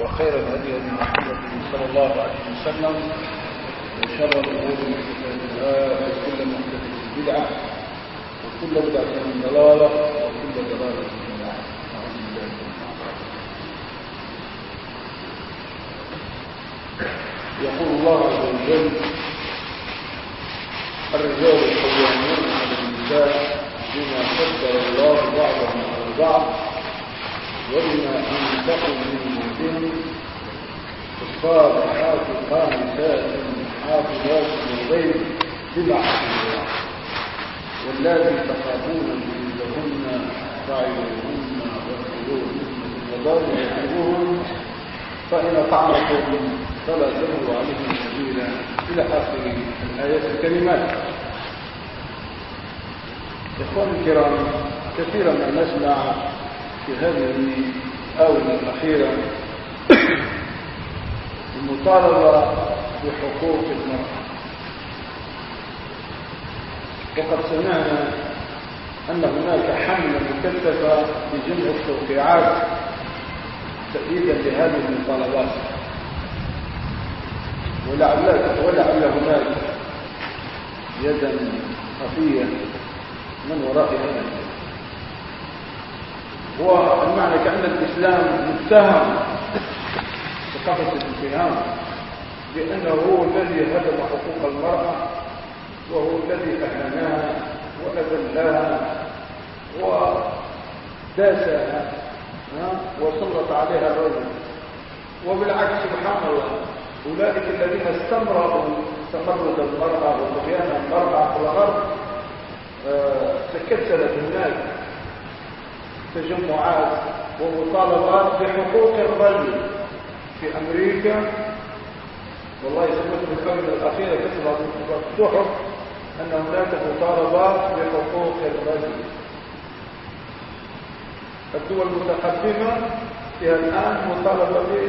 وخير الهدي هدي محمد صلى الله عليه وسلم وشر الأمور محدثاتها وكل محدثة بدعة وكل بدعة ضلالة وكل ضلالة في النار. من يقول الله عز وجل الرجال قوامون على النساء بما قدر الله بعضهم على بعض وبما انفقوا من مهدهم الصالحات قانتات حافظات للغيب بما حفظ الله واللاتي تخافون فاعلوهن واهجروهن في المضاجع واهجروهن فإن اطعنكم فلا تبغوا عليهم سبيلا. إلى آخر الآيات الكلمات إخواني الكرام كثيرا ما نسمع في هذه الآونة الأخيرة المطالبة بحقوق المرأة. وقد سمعنا أن هناك حملة مكثفة بجمع التوقيعات تأييدا لهذه المطالبات. ولعل ولعل هناك يدا خفية من وراء هذا هو المعنى كأن الإسلام متهم ثقافة الاتهام بأنه هو الذي هدم حقوق المرأة وهو الذي أهانها وأذلها وداسها وسلط عليها الرجل. وبالعكس سبحان الله أولئك الذين استمروا تمرد المرأة وطغيان المرأة في الغرب تكتلت هناك. تجمعات ومطالبات بحقوق الرجل في أمريكا. والله سمعت في الكلمة الأخيرة في الصحف أن هناك مطالبات بحقوق الرجل الدول المتقدمة فيها الآن مطالبة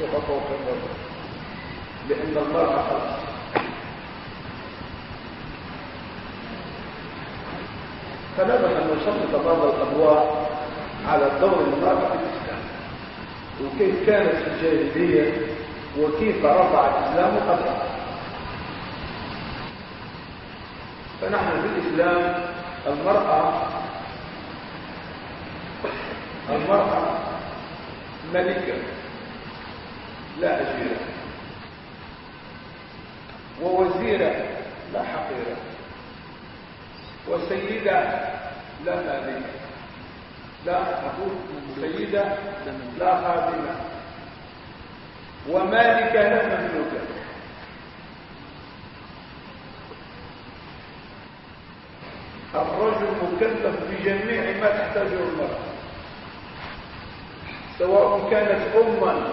بحقوق الرجل لأن المرأة خلاص فلا بد نسلط بعض الأضواء على دور المرأة في الإسلام. وكيف كانت الجاهلية وكيف رفع الإسلام قدرها فنحن في الإسلام المرأة المرأة ملكة لا أجيرة ووزيرة لا حقيرة وسيدة لا مالكة لا أقول سيدة لا خادمة. ومالكة لا مملوكة الرجل مكلف بجميع ما تحتاجه المرأة. سواء كانت أما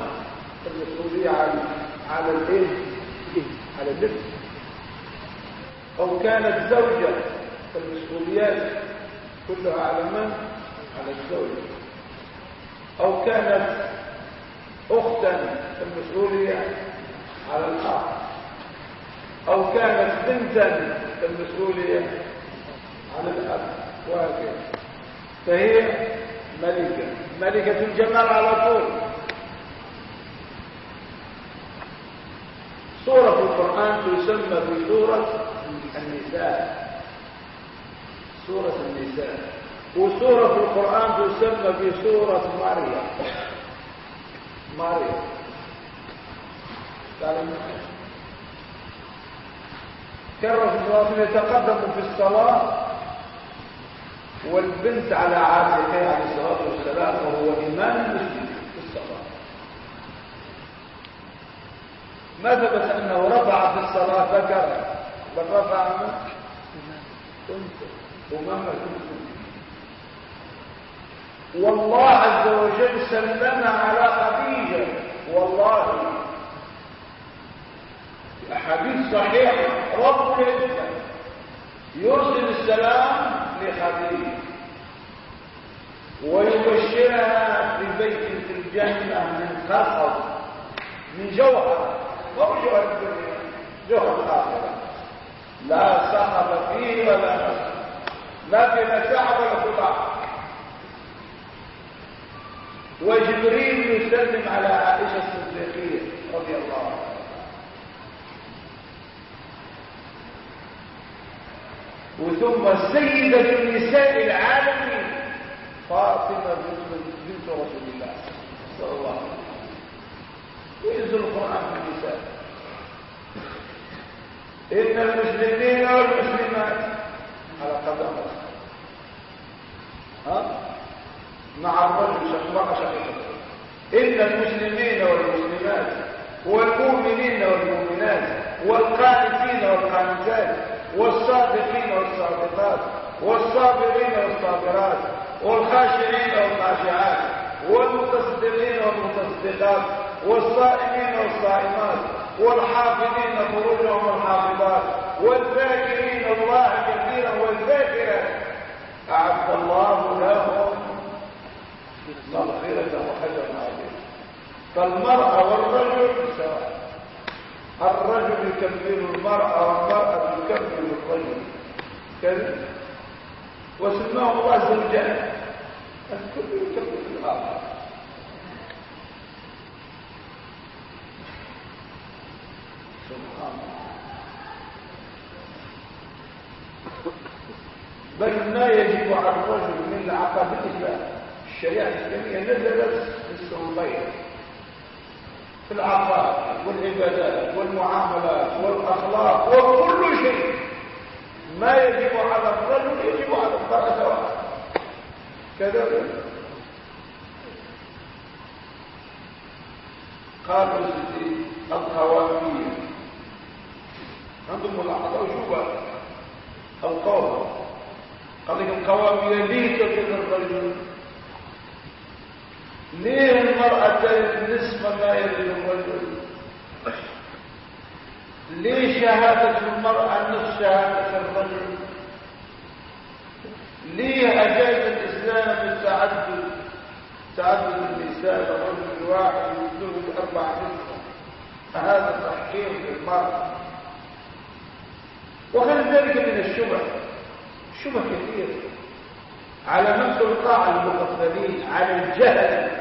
المسؤولية على على الإيه؟ على اللبس أو كانت زوجة فالمسؤوليات كلها على من؟ على الزوج. أو كانت أختا فالمسؤولية على الأخ أو كانت بنتا فالمسؤولية على الأب. وهكذا فهي ملكة. ملكة الجمال على طول. سورة القرآن تسمى بسورة النساء. سورة النساء. وسورة في القرآن تسمى بسورة مريم. مريم. الله عليه وسلم يتقدم في الصلاة والبنت على عاتقه عليه الصلاة والسلام وهو إمام المسلمين في الصلاة. ما ثبت أنه رفع في الصلاة؟ ذكر. بل رفع كنت. أمام المسلمين والله عز وجل سلم على خديجة. والله. في أحاديث صحيحة. رب العزة. يرسل السلام لخديجة. ويبشرها ببيت في الجنة من خصب من جوهر. مو جوهر الدنيا؟ جوهر الآخرة. لا سخط فيه ولا نصب ما في مساحة ولا قطع وجبريل يسلم على عائشة الصديقية رضي الله عنها. وثم سيدة نساء العالمين فاطمة بنت رسول الله صلى الله عليه وسلم. ينزل القرآن في النساء. إن المسلمين على قدم ها؟ مع الرجل شقراء شقيقته إن المسلمين والمسلمات والمؤمنين والمؤمنات والقانتين والقانتات والصادقين والصادقات والصابرين والصابرات والخاشعين والخاشعات والمتصدقين والمتصدقات والصائمين والصائمات والحافظين فروجهم والحافظات والذاكرين الله كثيرا والذاكرات أعد الله لهم مغفرة وحجر عظيم فالمرأة والرجل سواء. الرجل يكبر المرأة والمرأة تكبر الرجل. كذا. وسماه الله زوجان الكل يكبر الآخر سبحان الله. بل ما يجب على الرجل من عقب الإسلام الشريعة الإسلامية نزلت في السعودية في العقائد والعبادات والمعاملات والأخلاق وكل شيء. ما يجب على الرجل يجب على المرأة سواء. كذلك قالوا الخوافية عندهم ملاحظة وشوفة القول قال لك القوامية ليه تكون الرجل ليه المرأة ترث نصف ما يرث الرجل ليه شهادة المرأة نصف شهادة الرجل؟ ليه أجاز الإسلام التعدد؟ تعدد النساء الرجل الواحد يتزوج أربع نساء هذا تحقير للمرأة. وغير ذلك من الشبه. شبه كثيرة على تلقى على المغفلين على الجهل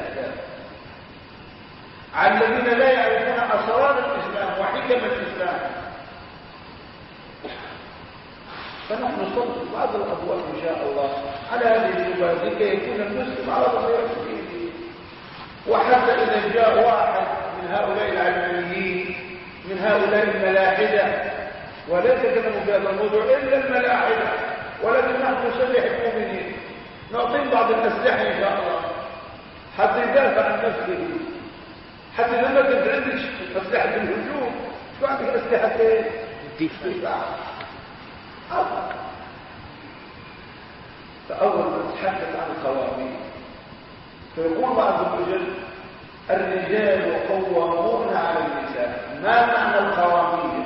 على الذين لا يعرفون أسرار الإسلام وحكم الإسلام. فنحن نصدق بعض الأبواب إن شاء الله على هذه الشبهات لكي يكون المسلم على بصيرة دينه وحتى إذا جاء واحد من هؤلاء العلمانيين من هؤلاء الملاحدة ولا يتكلموا بهذا الموضوع إلا الملاحدة. ولكن نحن نسلح المؤمنين. نعطيهم بعض الأسلحة إن شاء الله. حتى يدافع عن نفسه. حتى لما كنت أسلحة الهجوم شو عندك أسلحة؟ الدفاع فأول ما نتحدث عن القوانين فيقول عز وجل الرجال قوامون على النساء ما معنى القوانين؟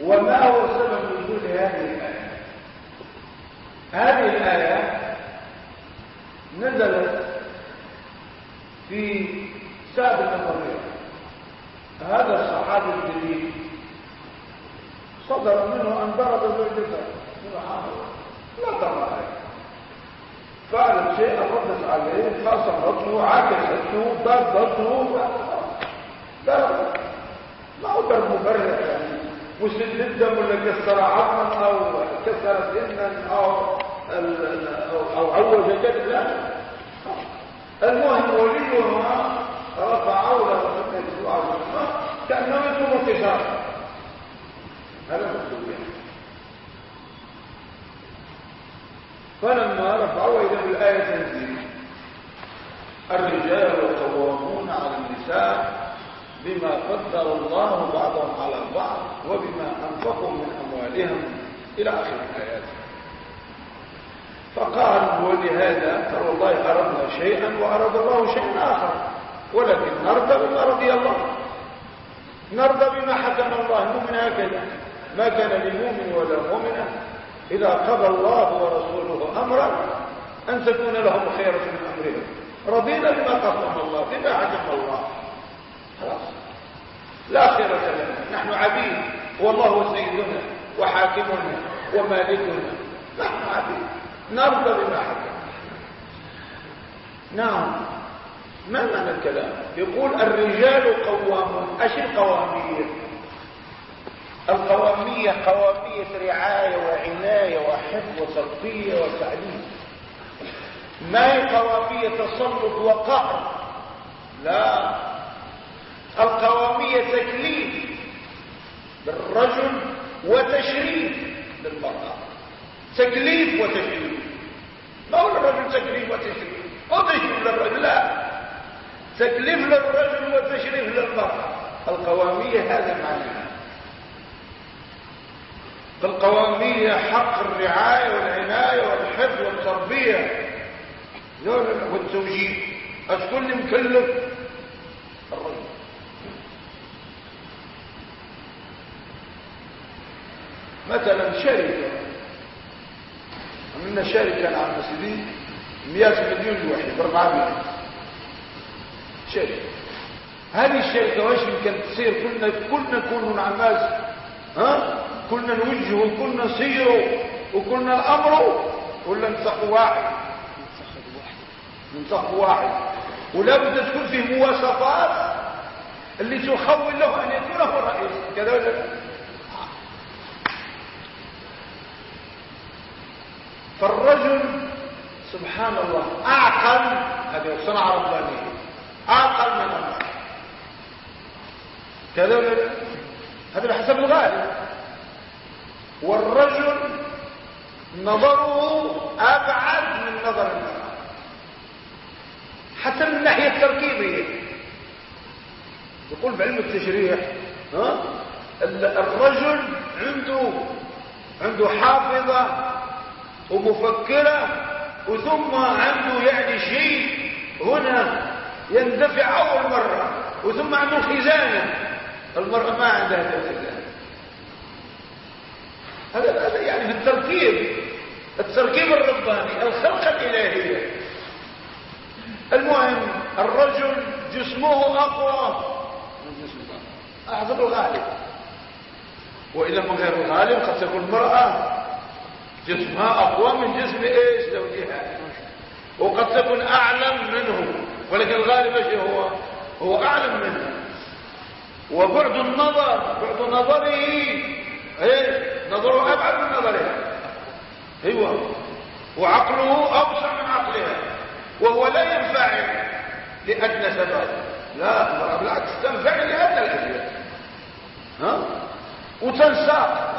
وما هو سبب نزول هذه الآية؟ هذه الآية نزلت في بن مريم. هذا الصحابي الجليل صدر منه أن ضرب زوجته لا ترى فعلت شيئا ردت عليه خاصمته عكسته ضدته لا ما هو مبرر يعني. مسل الدم ولا كسر عظما أو كسر سنا أو أو عوج جد لا. المهم وليهما رفع عوله كأنه يطلب انتصار هذا مكتوب فلما رفعوا إلى الآية تنزيل الرجال قوامون على النساء بما قدر الله بعضهم على بعض وبما أنفقوا من أموالهم إلى آخر الآيات. فقال ولهذا ترى والله أردنا شيئا وأراد الله شيئا آخر. ولكن نرضى بما رضي الله. نرضى بما حكم الله. المؤمن هكذا. ما كان لمؤمن ولا مؤمنة إذا قضى الله ورسوله أمرا أن تكون لهم خيرة من أمرهم. رضينا بما قسم الله بما حكم الله. لا خيرة لنا. نحن عبيد. والله سيدنا وحاكمنا ومالكنا. نحن عبيد. نرضى بما حكم نعم. ما معنى الكلام؟ يقول الرجال قوامون. إيش القوامية؟ القوامية قوامية رعاية وعناية وحفظ وتربية وتعليم. ما هي قوامية تسلط وقهر لا. القوامية تكليف للرجل وتشريف للمرأة تكليف وتشريف. ما هو للرجل تكليف وتشريف؟ وتشريف للرجل؟ لا. تكليف للرجل وتشريف للمرأة القوامية هذا معنى. القوامية حق الرعاية والعناية والحفظ والتربية. والتوجيه. أشكون مكلف. الرجل. مثلا شركة. عملنا شركة العام سيدي 100 مليون واحد 400 شركة. هذه الشركة واش يمكن تصير؟ كلنا كلنا نكونوا نعماس ها؟ كلنا نوجهوا وكلنا نسيروا وكلنا الأمر ولا نسق واحد؟ نسق واحد. ولا بد تكون فيه مواصفات اللي تخول له أن يكون هو الرئيس. كذا ولا فالرجل سبحان الله أعقل هذه صنعه ربانية أعقل من الله. كذا هذا بحسب الغالب. والرجل نظره أبعد من نظر المرأة حتى من الناحية التركيبية يقول بعلم التشريح ها؟ الرجل عنده عنده حافظة ومفكرة وثم عنده يعني شيء هنا يندفع أول مرة وثم عنده خزانة. المرأة ما عندها الخزانة هذا هذا يعني في التركيب التركيب الرباني الخلقة الإلهية. المهم الرجل جسمه أقوى من جسم أحسب الغالب. وإذا من غير الغالب قد تكون المرأة جسمها أقوى من جسم إيش زوجها؟ وقد تكون أعلم منه ولكن الغالب إيش هو؟ هو أعلم منه. وبعد النظر بعد نظره إيه؟ نظره أبعد من نظرها. أيوه. وعقله أوسع من عقلها. وهو لا ينفعل لأدنى سبب. لا بالعكس تنفعل لأدنى الأشياء ها؟ وتنساق.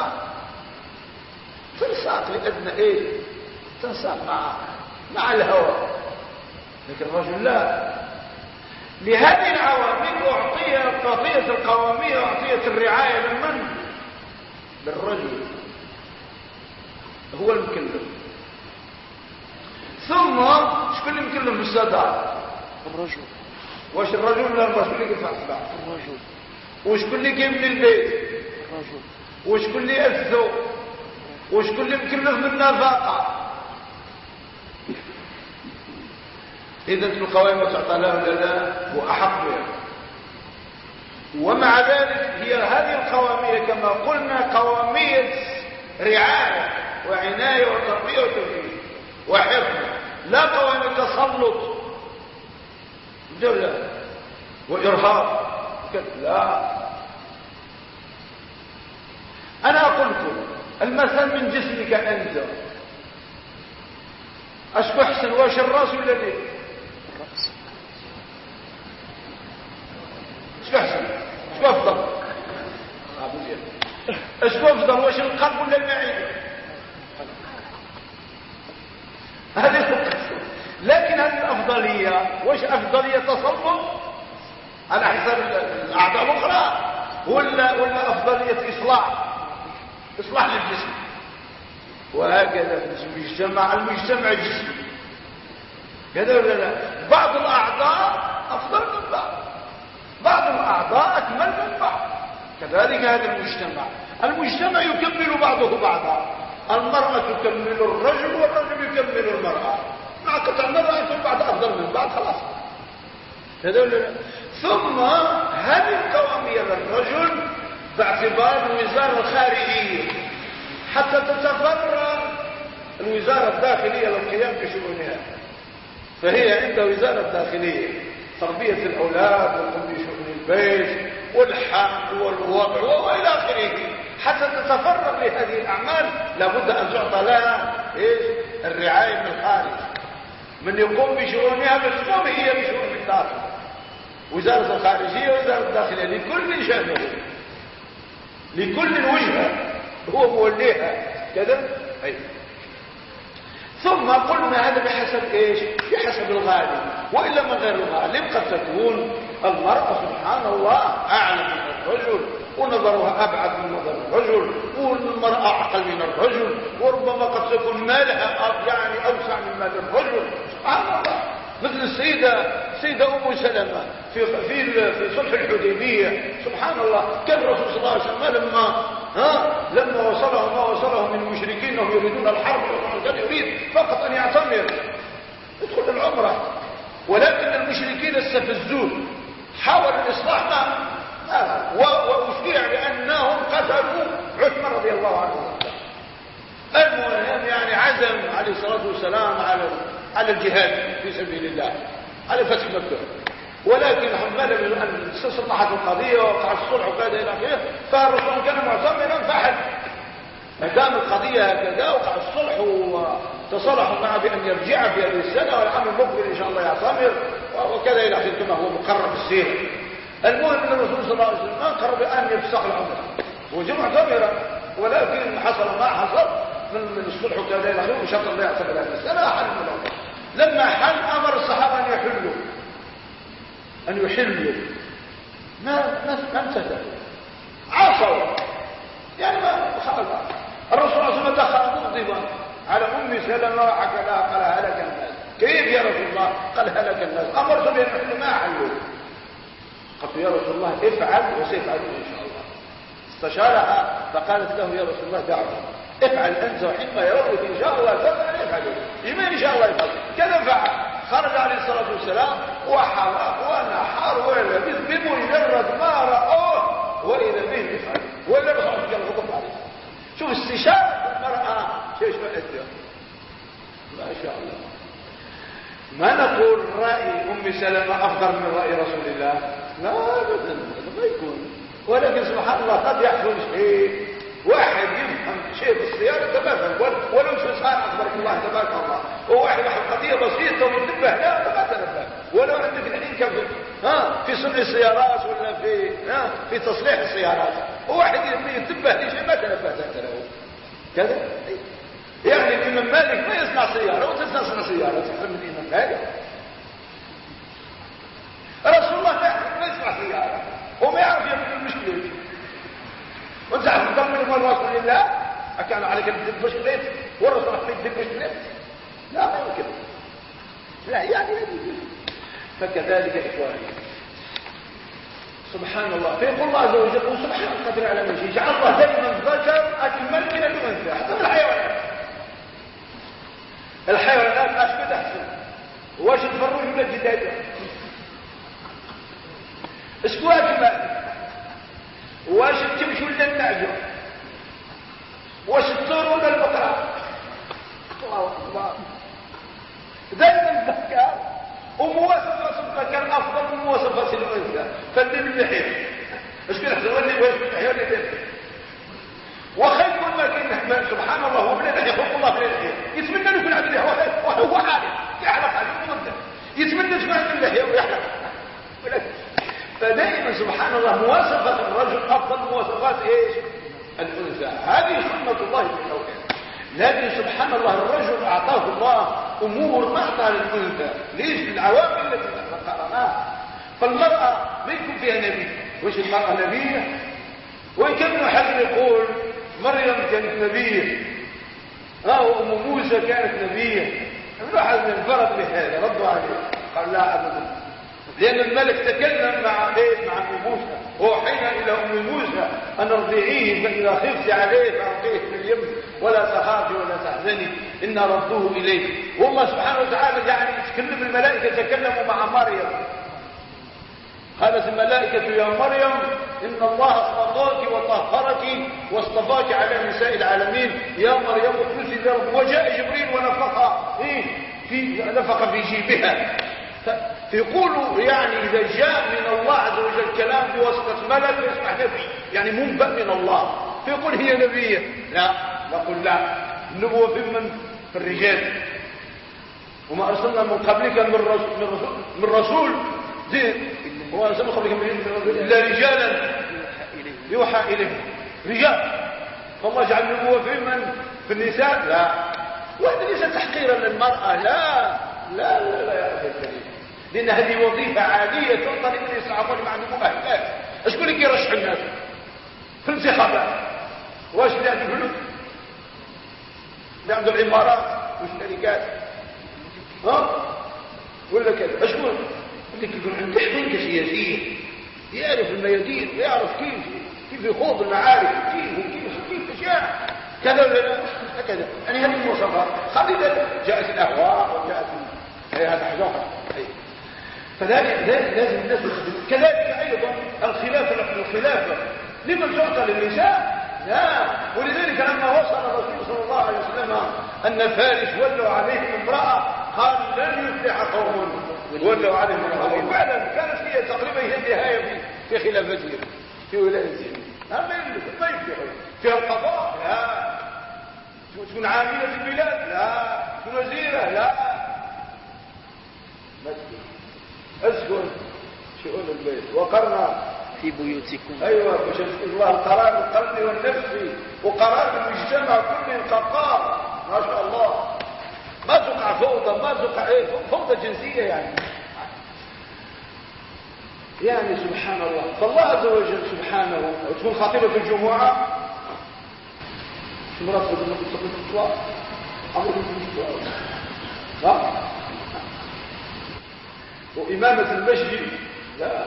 لأدنى إيه؟ تنساق مع مع الهوى. لكن الرجل لا. لهذه العوامل أعطيت أعطيت القوامية أعطيت الرعاية لمن؟ للرجل. هو المكلف ثم شكون اللي مكلف بالصداع الرجل. واش الرجل ولا المرأة اللي يدفع الصداع؟ الرجل. وشكون اللي كيبني البيت؟ الرجل. وشكون اللي يأثو وشكون اللي مكلف بالنفقة إذا القوائم تعطى له ولا أحق بها ومع ذلك هي هذه القوامية كما قلنا قوامية رعاية وعناية وتربية وتوجيه وحفظ. لا قوامية تسلط دولة وإرهاب. لا. أنا لكم المثل من جسمك أنت. أشكو أحسن واش الرأس ولا الرأس شو أحسن؟ شو أفضل؟ شو أفضل واش القلب ولا المعده هذه القصة. لكن هذه الأفضلية واش أفضلية تسلط على حساب الأعضاء الأخرى. ولا ولا أفضلية إصلاح؟ اصلاح للجسم وهكذا في المجتمع المجتمع جسمي. كذا ولا لا؟ بعض الأعضاء أفضل من بعض. بعض الأعضاء أكمل من بعض. كذلك هذا المجتمع. المجتمع يكمل بعضه بعضا. المرأة تكمل الرجل والرجل يكمل المرأة. مع قطع النظر يكون بعض أفضل من بعض خلاص. كذا ولا لا؟ ثم هذه القوامية للرجل باعتبار الوزارة الخارجية. حتى تتفرغ الوزارة الداخلية للقيام بشؤونها. فهي عند وزارة الداخلية. تربية الأولاد والقم بشؤون البيت والحق والوضع وإلى آخره. حتى تتفرغ لهذه الأعمال لابد أن تعطى لها إيش؟ الرعاية من الخارج. من يقوم بشؤونها بس تقوم هي بشؤون الداخل. وزارة الخارجية وزارة الداخلية لكل شأنه. لكل وجهة هو موليها. كذا؟ أي ثم قلنا هذا بحسب إيش؟ بحسب الغالب. وإلا من غير الغالب قد تكون المرأة سبحان الله اعلم من الرجل ونظرها أبعد من نظر الرجل والمرأة أعقل من الرجل وربما قد تكون مالها يعني أوسع من مال الرجل. سبحان الله. مثل السيدة سيدة أم سلمة في في في صلح الحديبية. سبحان الله. كان الرسول صلى الله عليه وسلم لما ها لما وصله ما وصله من المشركين انهم يريدون الحرب كان يريد فقط أن يعتمر. يدخل العمرة. ولكن المشركين استفزوه. حاول الإصلاح ما وأشيع بأنهم قتلوا عثمان رضي الله عنه. المهم يعني عزم عليه الصلاة والسلام على على الجهاد في سبيل الله على فتح مكة. ولكن حمال أن استصلحت القضية وقع الصلح وكذا إلى آخره فالرسول كان معتمرا فحل ما دام القضية هكذا وقع الصلح وتصالحوا معه بأن يرجع في هذه السنة والعام المقبل إن شاء الله يعتمر وكذا إلى آخره كما هو مقرر في السيرة. المهم أن الرسول صلى الله عليه وسلم قرر بأن يفسخ العمرة وجمع معتمرا ولكن حصل ما حصل من الصلح وكذا إلى آخره وشرط الله يعتمر هذه السنة حل من لما حل أمر الصحابة أن يحلوا. أن يحلوا. ما ما امتثلوا عصوا. يعني ما خلق الرسول صلى الله عليه وسلم دخل مغضبا على أم سلمة وحكى لها قال هلك الناس. كيف يا رسول الله؟ قال هلك الناس. أمرت بأن يحلوا ما حلوا. قلت يا رسول الله افعل وسيفعلون إن شاء الله. استشارها فقالت له يا رسول الله دعوة. افعل أنت وحينما يرونك ان شاء الله تفعل افعل لمن إن شاء الله يفعل. كذا فعل. خرج عليه الصلاة والسلام وحلق ونحر ولبس بمجرد ما رأوه واذا به يفعل. ولا الرسول قال غضب عليه. شوف استشارة المرأة شيء شو ما شاء الله. ما نقول رأي أم سلمة أفضل من رأي رسول الله؟ لا أبدا ما يكون. ولكن سبحان الله قد يحصل شيء. واحد يفهم شيء في السيارة تماما ولو شخصان أخبرك الله تبارك الله. وواحد يحب قضية بسيطة ومنتبه لا ما تنبه ولو عندك الحين كم ها في صنع السيارات ولا في ها في تصليح السيارات. وواحد ينتبه لشيء ما تنبهت أنت له كذا؟ يعني الإمام مالك ما يصنع سيارة وإنت تصنع سيارة تفهم من الإمام مالك رسول الله ما يصنع سيارة. وما يعرف يعمل المشكلة. عارف تضمن مال رسول الله كان عليك تدب بشكليت والرسول عليك تدب بشكليت لا ما يمكن. لا يعني فكذلك إخواني. سبحان الله. فيقول الله عز وجل وسبحان القدر على من شيء جعل الله دائما الذكر أكمل من الأنثى حتى الحيوانات. الحيوانات أشبه أحسن. واش تفرج ولا الجداد اسكو أكمل واش ولا النعجة واش الطور ولا البقرة. الله أكبر دائما الذكر ومواصفة الذكر أفضل من مواصفة الأنثى فاللي باللحية اش كنحسن اللي واش باللحية ولا باللحية وخير ما كان سبحان الله بلا لحية خلق الله بلا لحية يتمنى له يكون عنده لحية وهو عالم يحلق عليه يتمنى تكون اللحية ويحلق. فدائما سبحان الله مواصفة الرجل أفضل مواصفات إيش؟ الأنثى. هذه سنة الله في الأولاد لكن سبحان الله الرجل أعطاه الله أمور ما أعطاها للأنثى. ليش؟ بالعوامل التي ذكرناها. فالمرأة ما يكون فيها نبي. وش المرأة نبية وإن كان حد يقول مريم كانت نبية أو أم موسى كانت نبية الواحد من الفرق بهذا ردوا عليه. قال لا أبدا. لأن الملك تكلم مع إيه مع أم موسى. وحين إلى أم موسى أن ارضعيه فإذا خفت عليه فأعطيه في اليم ولا تخافي ولا تحزني. إن ردوه إليه والله سبحانه وتعالى يعني تكلم الملائكة تكلموا مع مريم. قالت الملائكة يا مريم إن الله اصطفاك وطهرك واصطفاك على نساء العالمين. يا مريم اخلصي لرب وجاء جبريل ونفخ إيه في نفخ في جيبها. يقولوا يعني إذا جاء من الله عز وجل كلام بواسطة ملك يسمع نبي يعني منبأ من الله فيقول هي نبية لا نقول لا النبوة في من في الرجال وما أرسلنا من قبلك من رسول من رسول, من رسول وما أرسلنا من قبلك من رسول إلا رجالا يوحى إليه رجال فالله جعل النبوة في من في النساء لا وهذا ليس تحقيرا للمرأة لا لا لا لا يا أخي الكريم لأن هذه وظيفة عالية تعطى لمن يستحقون مع النبوة أهلات أشكون اللي يرشح الناس؟ في الانتخابات واش اللي عنده فلوس اللي عنده العمارات والشركات ها؟ ولا كذا. اشكون اللي يكون عنده حنكه سياسيه يعرف الميادين ويعرف كيف كيف يخوض المعارك كيف وكيف وكيف اشياء كذا ولا لا؟ هكذا. يعني هذه المواصفات. خلي جاءت الأهواء وجاءت هذا حاجة أخرى فذلك لازم الناس كذلك أيضا الخلافه الخلافه لمن تعطى للنساء؟ لا. ولذلك لما وصل الرسول صلى الله عليه وسلم أن فارس ولوا عليهم امرأة قال لن يفلح قوم. ولوا عليهم امرأة. وفعلا كانت هي تقريبا هي النهاية في خلافتهم في ولايتهم ما يفلح ما يفلح فيها القضاء؟ لا. تكون عاملة البلاد؟ لا. تكون وزيرة؟ لا. مسكين اسكن شؤون البيت. وقرنا في بيوتكم. أيوه مش الله القرار القلبي والنفسي وقرار المجتمع كله قرار ما شاء الله. ما تقع فوضى ما تقع إيه فوضى جنسية يعني. يعني سبحان الله. فالله عز وجل سبحانه وتكون خطيبه الجمعة. شو مرات بدنا نقول الصلاه أمر ها وإمامة المسجد. لا.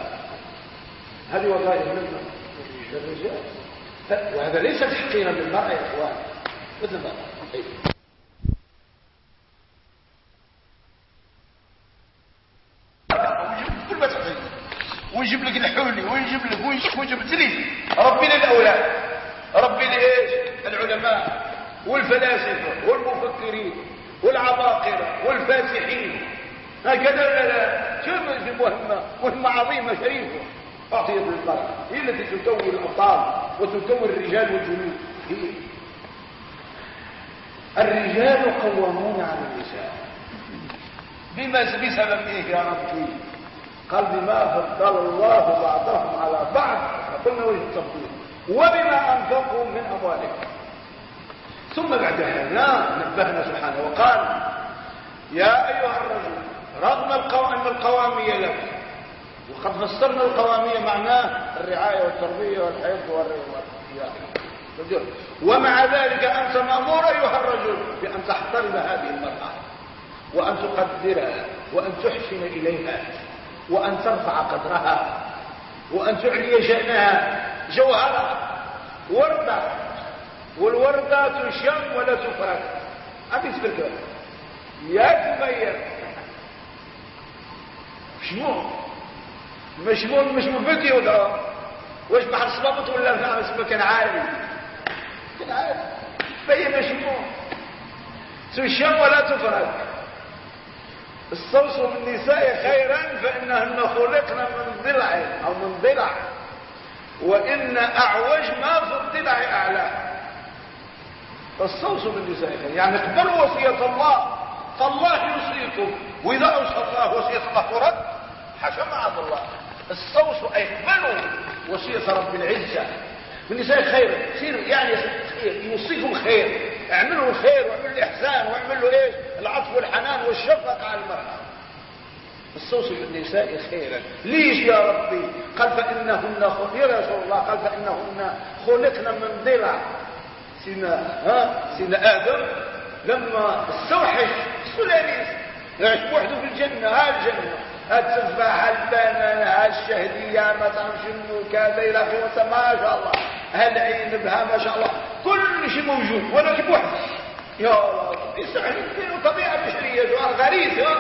هذه وظائف من الرجال وهذا ليس تحقيرا للمرأة يا إخوان. مثل ما كل ما تحقير ويجيب لك الحولي ويجيب لك ويجيب تلي ربي للأولاد. ربي لإيش؟ العلماء والفلاسفة والمفكرين والعباقرة والفاتحين. هكذا شوف مهمة مهمة عظيمة شريفة أعطيت للمرأة هي التي تكون الأبطال وتكون الرجال والجنود. هي. الرجال قوامون على النساء. بما بسبب إيه يا ربي قال بما فضل الله بعضهم على بعض. قلنا وجه التفضيل. وبما أنفقوا من أموالهم. ثم بعد هذا نبهنا سبحانه وقال يا أيها الرجل رغم أن القوامية لك وقد فسرنا القوامية معناه الرعاية والتربية والحفظ والرعاية ومع ذلك أنت مأمور أيها الرجل بأن تحترم هذه المرأة وأن تقدرها وأن تحسن إليها وأن ترفع قدرها وأن تعلي شأنها. جوهرة وردة. والوردة تشم ولا تفرق أبي سبرك يا تبين شنو مشمول مش مفتي ولا واش بحر صبابط ولا اسمه كان عالي كان عالي فهي مشمول. تشم ولا تفرق. استوصوا بالنساء خيرا فإنهن خلقن من ضلع أو من ضلع. وإن أعوج ما في الضلع أعلى. فاستوصوا بالنساء خيرا يعني اقبلوا وصية الله. فالله يوصيكم. وإذا أوصى الله وصية الله ترد معاذ الله. استوصوا اقبلوا وصية رب العزة. بالنساء خير خير يعني خير يوصيكم خير. اعملوا الخير واعملوا الإحسان واعملوا إيش؟ العطف والحنان والشفقة على المرأة. استوصوا بالنساء خيرا ليش يا ربي؟ قال فإنهن يا رسول الله قال فإنهن خلقن من ضلع. سيدنا ها؟ سيدنا آدم لما استوحش السلاليس يعيش وحده في الجنة ها الجنة. التفاح البنان الشهدية ما تعرف شنو كذا إلى آخره ما شاء الله. هالعين بها ما شاء الله. كل شيء موجود ولكن بوحدة. يا الله يستحيل طبيعة بشرية. غريزة؟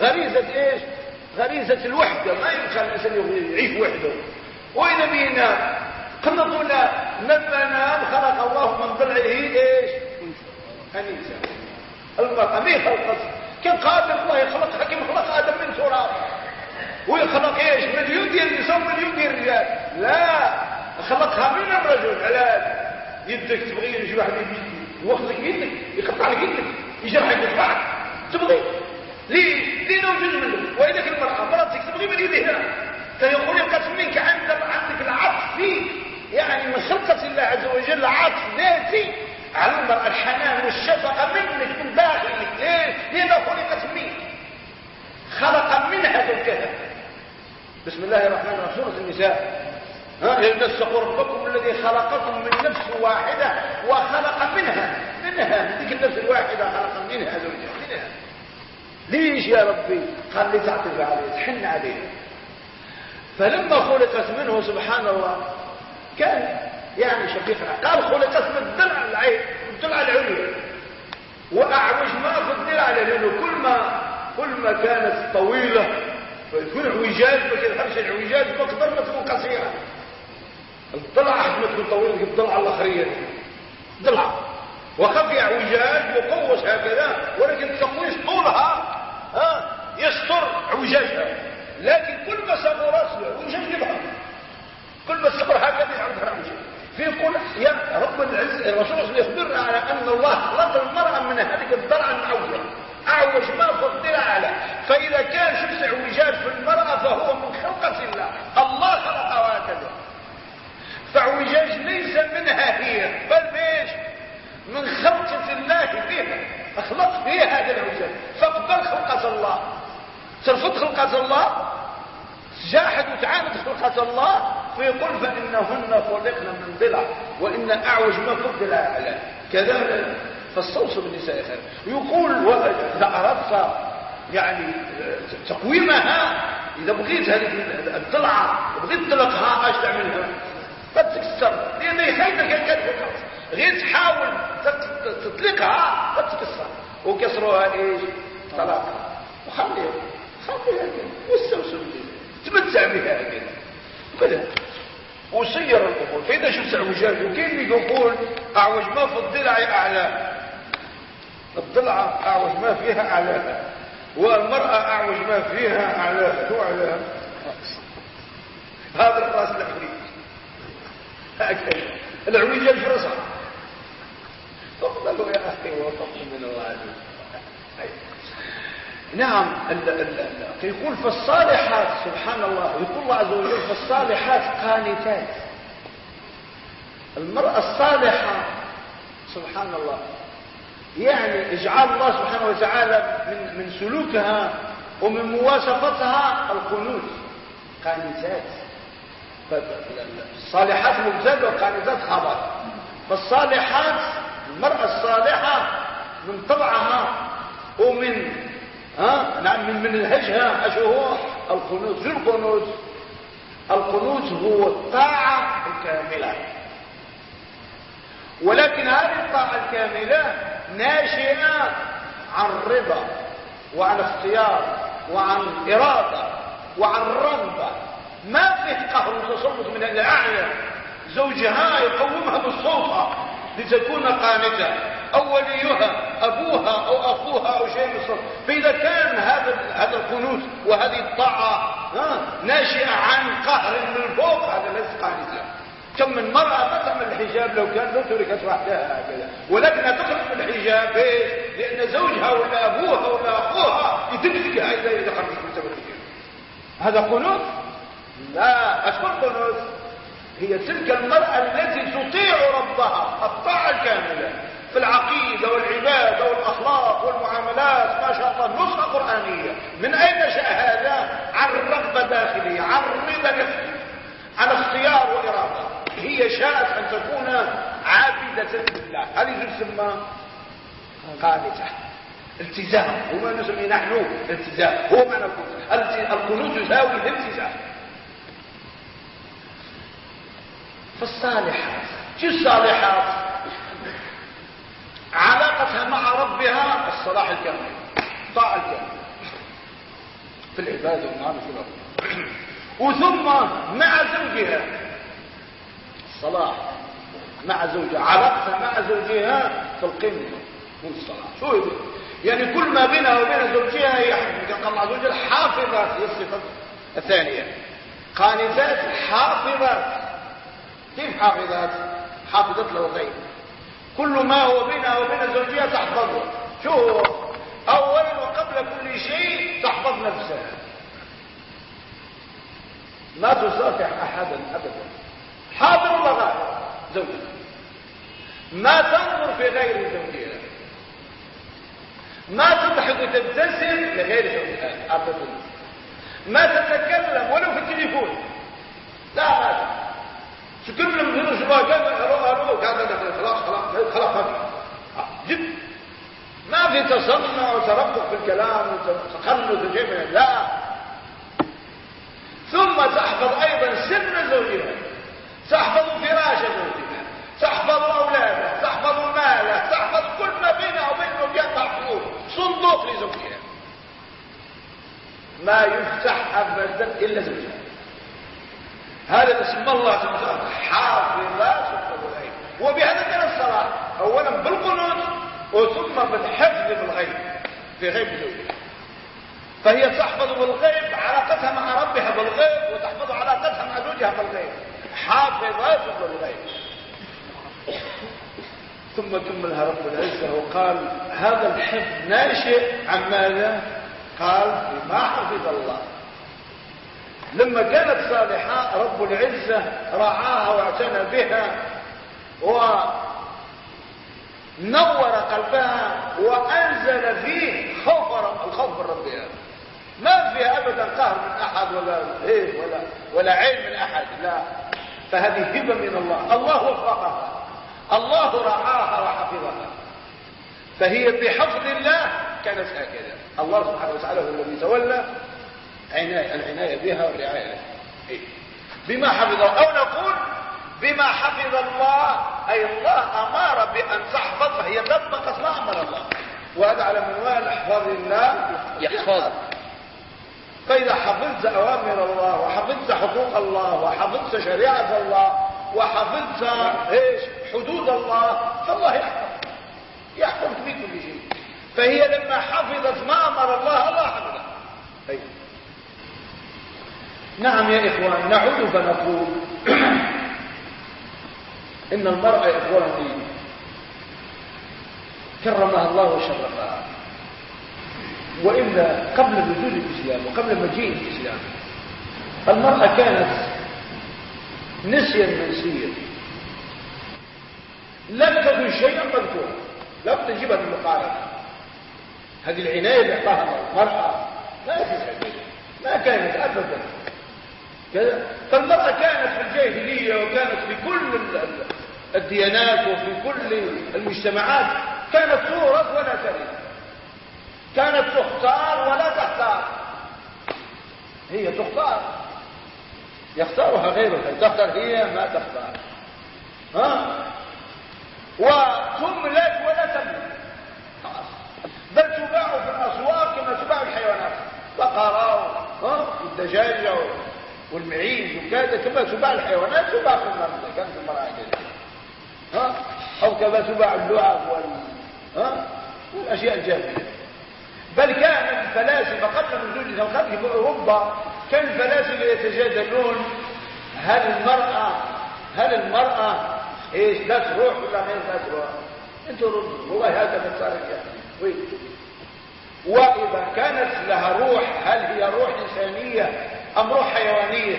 غريزة إيش؟ غريزة الوحدة. ما يمكن الإنسان يعيش وحده. وإذا بينا قد نقول لما نام خلق الله من ضلعه إيش؟ أنيسة. المرأة مين خلقت كان قادر الله يخلقها كما خلق آدم من تراب. ويخلق إيش؟ مليون ديال النساء ومليون ديال الرجال لا خلقها من الرجل. على يدك تبغي يجي واحد يوخذك يدك يقطع لك يدك يجرحك يقطعك تبغي. ليه ليه موجود منه. واذا المرأة؟ مراتك تبغي من يديها. فيخلقت منك عندك عندك العطف يعني من خلقة الله عز وجل عطف ذاتي على المرأة الحنان والشفقة منك من داخلك. ليه؟ لأنها خلقت منك خلق منها زوجها بسم الله الرحمن الرحيم. سورة النساء. اتقوا ربكم الذي خلقكم من نفس واحدة وخلق منها. منها. ذيك النفس الواحدة خلق منها زوجها. منها. ليش يا ربي؟ قال لي تعطف عليه. تحن عليه. فلما خلقت منه سبحان الله كان يعني شقيقها قال خلقت من الضلع العين الضلع العلوي وأعوج ما في الضلع لأنه كل ما كل ما كانت طويلة فيكون اعوجاج ما كيفهمش الاعوجاج بقدر ما تكون قصيرة. الضلع ما تكون طويله الضلع الأخرية. ضلع وخفي اعوجاج وقوس هكذا ولكن تقويس طولها ها يستر اعوجاجها. لكن كل ما صغر راسه اعوجاج يظهر. كل ما صغر هكذا يعود اعوجاج. في قول يا رب العز الرسول يخبرنا على أن الله خلق المرأة من هذه الضلع المعوجة. أعوج ما فضل على. فإذا كان شمس اعوجاج في المرأة فهو من خلقة الله. الله خلقها هكذا فاعوجاج ليس منها هي بل بإيش؟ من خلقة الله فيها. اخلق فيها هذا الاعوجاج فاقبل خلقة الله. ترفض خلقة الله؟ جاحد وتعاند خلقه الله فيقول فإنهن خلقن من ضلع وإن أعوج ما فضل على كذلك. فاستوصوا بالنساء خير. يقول اذا أردت يعني تقويمها إذا بغيت هذه الضلعه بغيت تطلقها اش تعملها قد تكسر لأن خايفه كانت غير تحاول تطلقها قد تكسر وكسرها إيش؟ طلاقها. وخليها. خليها. بالنساء تمتع بها هكذا كذا. وسير الأمور. فإذا شفت اعوجاج وكاين يقول أعوج ما في الضلع أعلى. الضلع أعوج ما فيها اعلاها والمرأة أعوج ما فيها اعلاها شو اعلاها هذا الرأس العويج. هكذا. العويجاج في راسها تفضلوا يا أخي وفقوا من الله. عز وجل نعم يقول فالصالحات سبحان الله يقول الله عز وجل فالصالحات قانتات المرأة الصالحة سبحان الله يعني اجعل الله سبحانه وتعالى من, من سلوكها ومن مواصفتها القنوت قانتات. الصالحات مبتدا والقانتات خبر. فالصالحات المرأة الصالحة من طبعها ومن ها؟ نعم من من الهجها اشو هو القنوت. شو القنوت؟ القنوت هو الطاعة الكاملة. ولكن هذه الطاعة الكاملة ناشئة عن رضا وعن اختيار وعن إرادة وعن رغبة. ما فيه قهر وتسلط من الأعلى زوجها يقومها بالسلطة لتكون قانتة أو وليها أبوها أو أخوها أو شيء الصف فإذا كان هذا هذا القنوت وهذه الطاعة ناشئة عن قهر من فوق هذا ليس قانتا كم من مرأة ما تعمل الحجاب لو كان لو تركت وحدها هكذا. ولكنها تخرج من الحجاب ليش؟ لأن زوجها ولا أبوها ولا أخوها يدقدقها إذا خرجت من سبب هذا قنوت؟ لا أشكر قنوت هي تلك المرأة التي تطيع ربها الطاعة الكاملة. في العقيدة والعبادة والأخلاق والمعاملات ما شاء الله نصرة قرآنية. من أين جاء هذا؟ عن رغبة داخلية عن رضا نفسي. عن اختيار وإرادة. هي شاءت أن تكون عابدة لله. هذه تسمى؟ قانتة التزام. هو ما نسميه نحن التزام. هو معنى القنوت يساوي الالتزام. فالصالحات. شو الصالحات علاقتها مع ربها الصلاح الكامل الطاعة الكامل. في العبادة والمعاملة في الأرض. وثم مع زوجها الصلاح مع زوجها علاقتها مع زوجها في القمة من الصلاة شو يقول يعني كل ما بينها وبين زوجها هي قال الله عز وجل حافظة هي الصفة الثانية. قانتات حافظات. كيف حافظات؟ حافظت له الغيب كل ما هو بينها وبين زوجها تحفظه. شو اولا وقبل كل شيء تحفظ نفسها ما تصافح احدا ابدا. حاضر ولا غائب؟ زوجها ما تنظر في غير زوجها ما تضحك وتبتسم لغير زوجها ابدا. ما تتكلم ولو في التليفون. لا هذا شكرا من غير شباب قال خلاص خلاص خلاص هذه. جد. ما في تصنع وترقق في الكلام وتخلف وشيء لا. ثم تحفظ أيضا سر زوجها تحفظ فراش زوجها تحفظ اولاده تحفظ ماله تحفظ كل ما بينها وبين زوجها محفوظ صندوق لزوجها. ما يفتح ابدا إلا زوجها. هذا اسم الله سبحانه وتعالى حافظات الغيب. وبهذا كان الصلاة. اولا بالقنوت وثم بالحفظ بالغيب. في غيب زوجها فهي تحفظ بالغيب علاقتها مع ربها بالغيب وتحفظ علاقتها مع زوجها بالغيب. حافظات بالغيب ثم كملها رب العزة وقال هذا الحفظ ناشئ عن ماذا؟ قال بما حفظ الله. لما كانت صالحة رب العزة رعاها واعتنى بها ونور قلبها وأنزل فيه خوف الخوف من ربها ما فيها أبدا قهر من أحد ولا هيب ولا, ولا عين من أحد لا. فهذه هبة من الله. الله وفقها. الله رعاها وحفظها. فهي بحفظ الله كانت هكذا. الله سبحانه وتعالى هو الذي تولى عناية العناية بها والرعاية إيه؟ بما حفظ أو نقول بما حفظ الله أي الله أمر بأن تحفظ فهي طبقت ما أمر الله. وهذا على منوال احفظ الله. يحفظ. فإذا حفظت أوامر الله وحفظت حقوق الله وحفظت شريعة الله وحفظت إيش؟ حدود الله فالله يحفظ. يحفظ في كل شيء. فهي لما حفظت ما أمر الله الله حفظها. أي نعم يا إخوان نعود فنقول إن المرأة إخواني كرمها الله وشرفها. وإلا قبل وجود الإسلام وقبل مجيء الإسلام المرأة كانت نسيا منسيا. لم تكن شيئا مذكورا لم تجيبها المقارنة هذه العناية اللي أعطاها المرأة لا تسعد ما كانت أبدا. فالمرأة كانت في الجاهلية وكانت في كل الديانات وفي كل المجتمعات كانت تورث ولا ترث. كانت تختار ولا تختار. هي تختار. يختارها غيرها. تختار هي ما تختار. ها؟ وتملك ولا تملك. بل تباع في الأسواق كما تباع الحيوانات. بقرة والدجاجة والمعيز وكذا كما تباع الحيوانات تباع في المرأة كانت كذا ها؟ أو كما تباع اللعب وال ها؟ والأشياء الجافيه بل كان الفلاسفة قبل وجود الخلق في أوروبا كان الفلاسفه يتجادلون هل المرأة هل المرأة إيش ذات روح ولا غير ذات روح؟ أنتوا ردوا والله هكذا صار يعني وإذا كانت لها روح هل هي روح إنسانية؟ أم روح حيوانية؟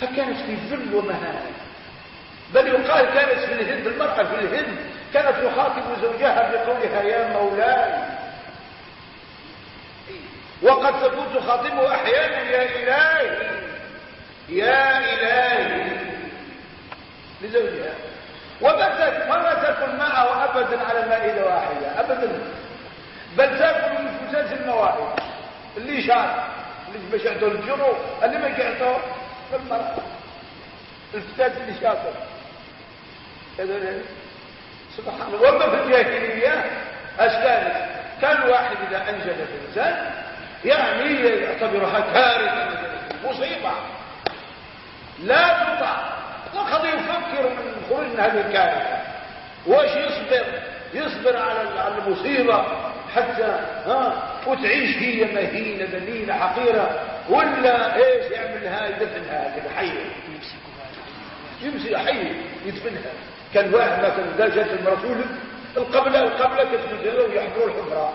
فكانت في ذل ومهانه بل يقال كانت في الهند المرأة في الهند كانت تخاطب زوجها بقولها يا مولاي. وقد تكون تخاطبه أحيانا يا إلهي يا إلهي لزوجها. وما تكن معه ابدا على مائده واحدة أبدا. بل تاكل من فساس الموائد اللي اللي باش يعطوا الجرو اللي ما يعطوا المرأة. الفتاة اللي شاطر. سبحان الله. وما في الجاهلية أش كانت؟ كان واحد إذا أنجب الإنسان يعني يعتبرها كارثة مصيبة. لا تطع وقد يفكر من خروج من هذه الكارثة. واش يصبر؟ يصبر على المصيبة حتى ها وتعيش هي مهينة ذليلة حقيرة ولا إيش يعملها يدفنها كده حية يمسك حي يدفنها. كان واحد مثلا جات المرسول القبلة القبلة كتمثله ويحفروا الحفرة.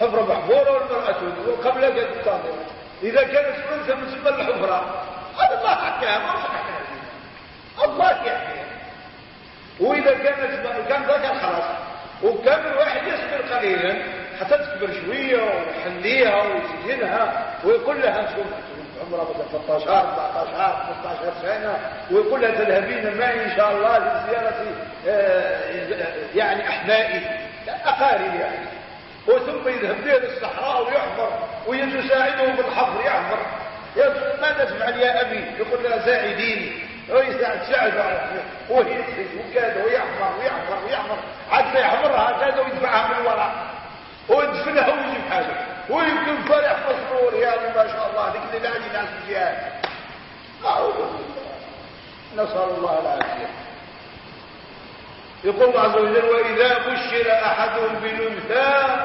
حفرة محفورة والمرأة والقبلة كتمثله إذا كانت أنثى مسمى الحفرة هذا الله حكاها ما حكاها الله يحكيها وإذا كانت كان ذاك خلاص وكان الواحد يصبر قليلا. حتى تكبر شوية ويحليها ويسجنها ويقول لها عمرها مثلا 13 14 15 سنة ويقول لها تذهبين معي إن شاء الله لزيارة آه، يعني أحبائي أقارب يعني. وثم يذهب به للصحراء ويحفر ويساعده بالحفر يحفر ماذا تفعل يا أبي؟ يقول لها ساعديني ويساعد على ويسجد وكذا ويحفر ويحفر ويحفر حتى يحفرها كذا ويدفعها من الوراء ويدفنها ويجيب حاجة. ويمكن فرح مسرور يعني ما شاء الله. ذيك اللي قاعد ناس الجهاد. اعوذ بالله نسأل الله العافية. يقول الله عز وجل وإذا بشر أحدهم بالانثى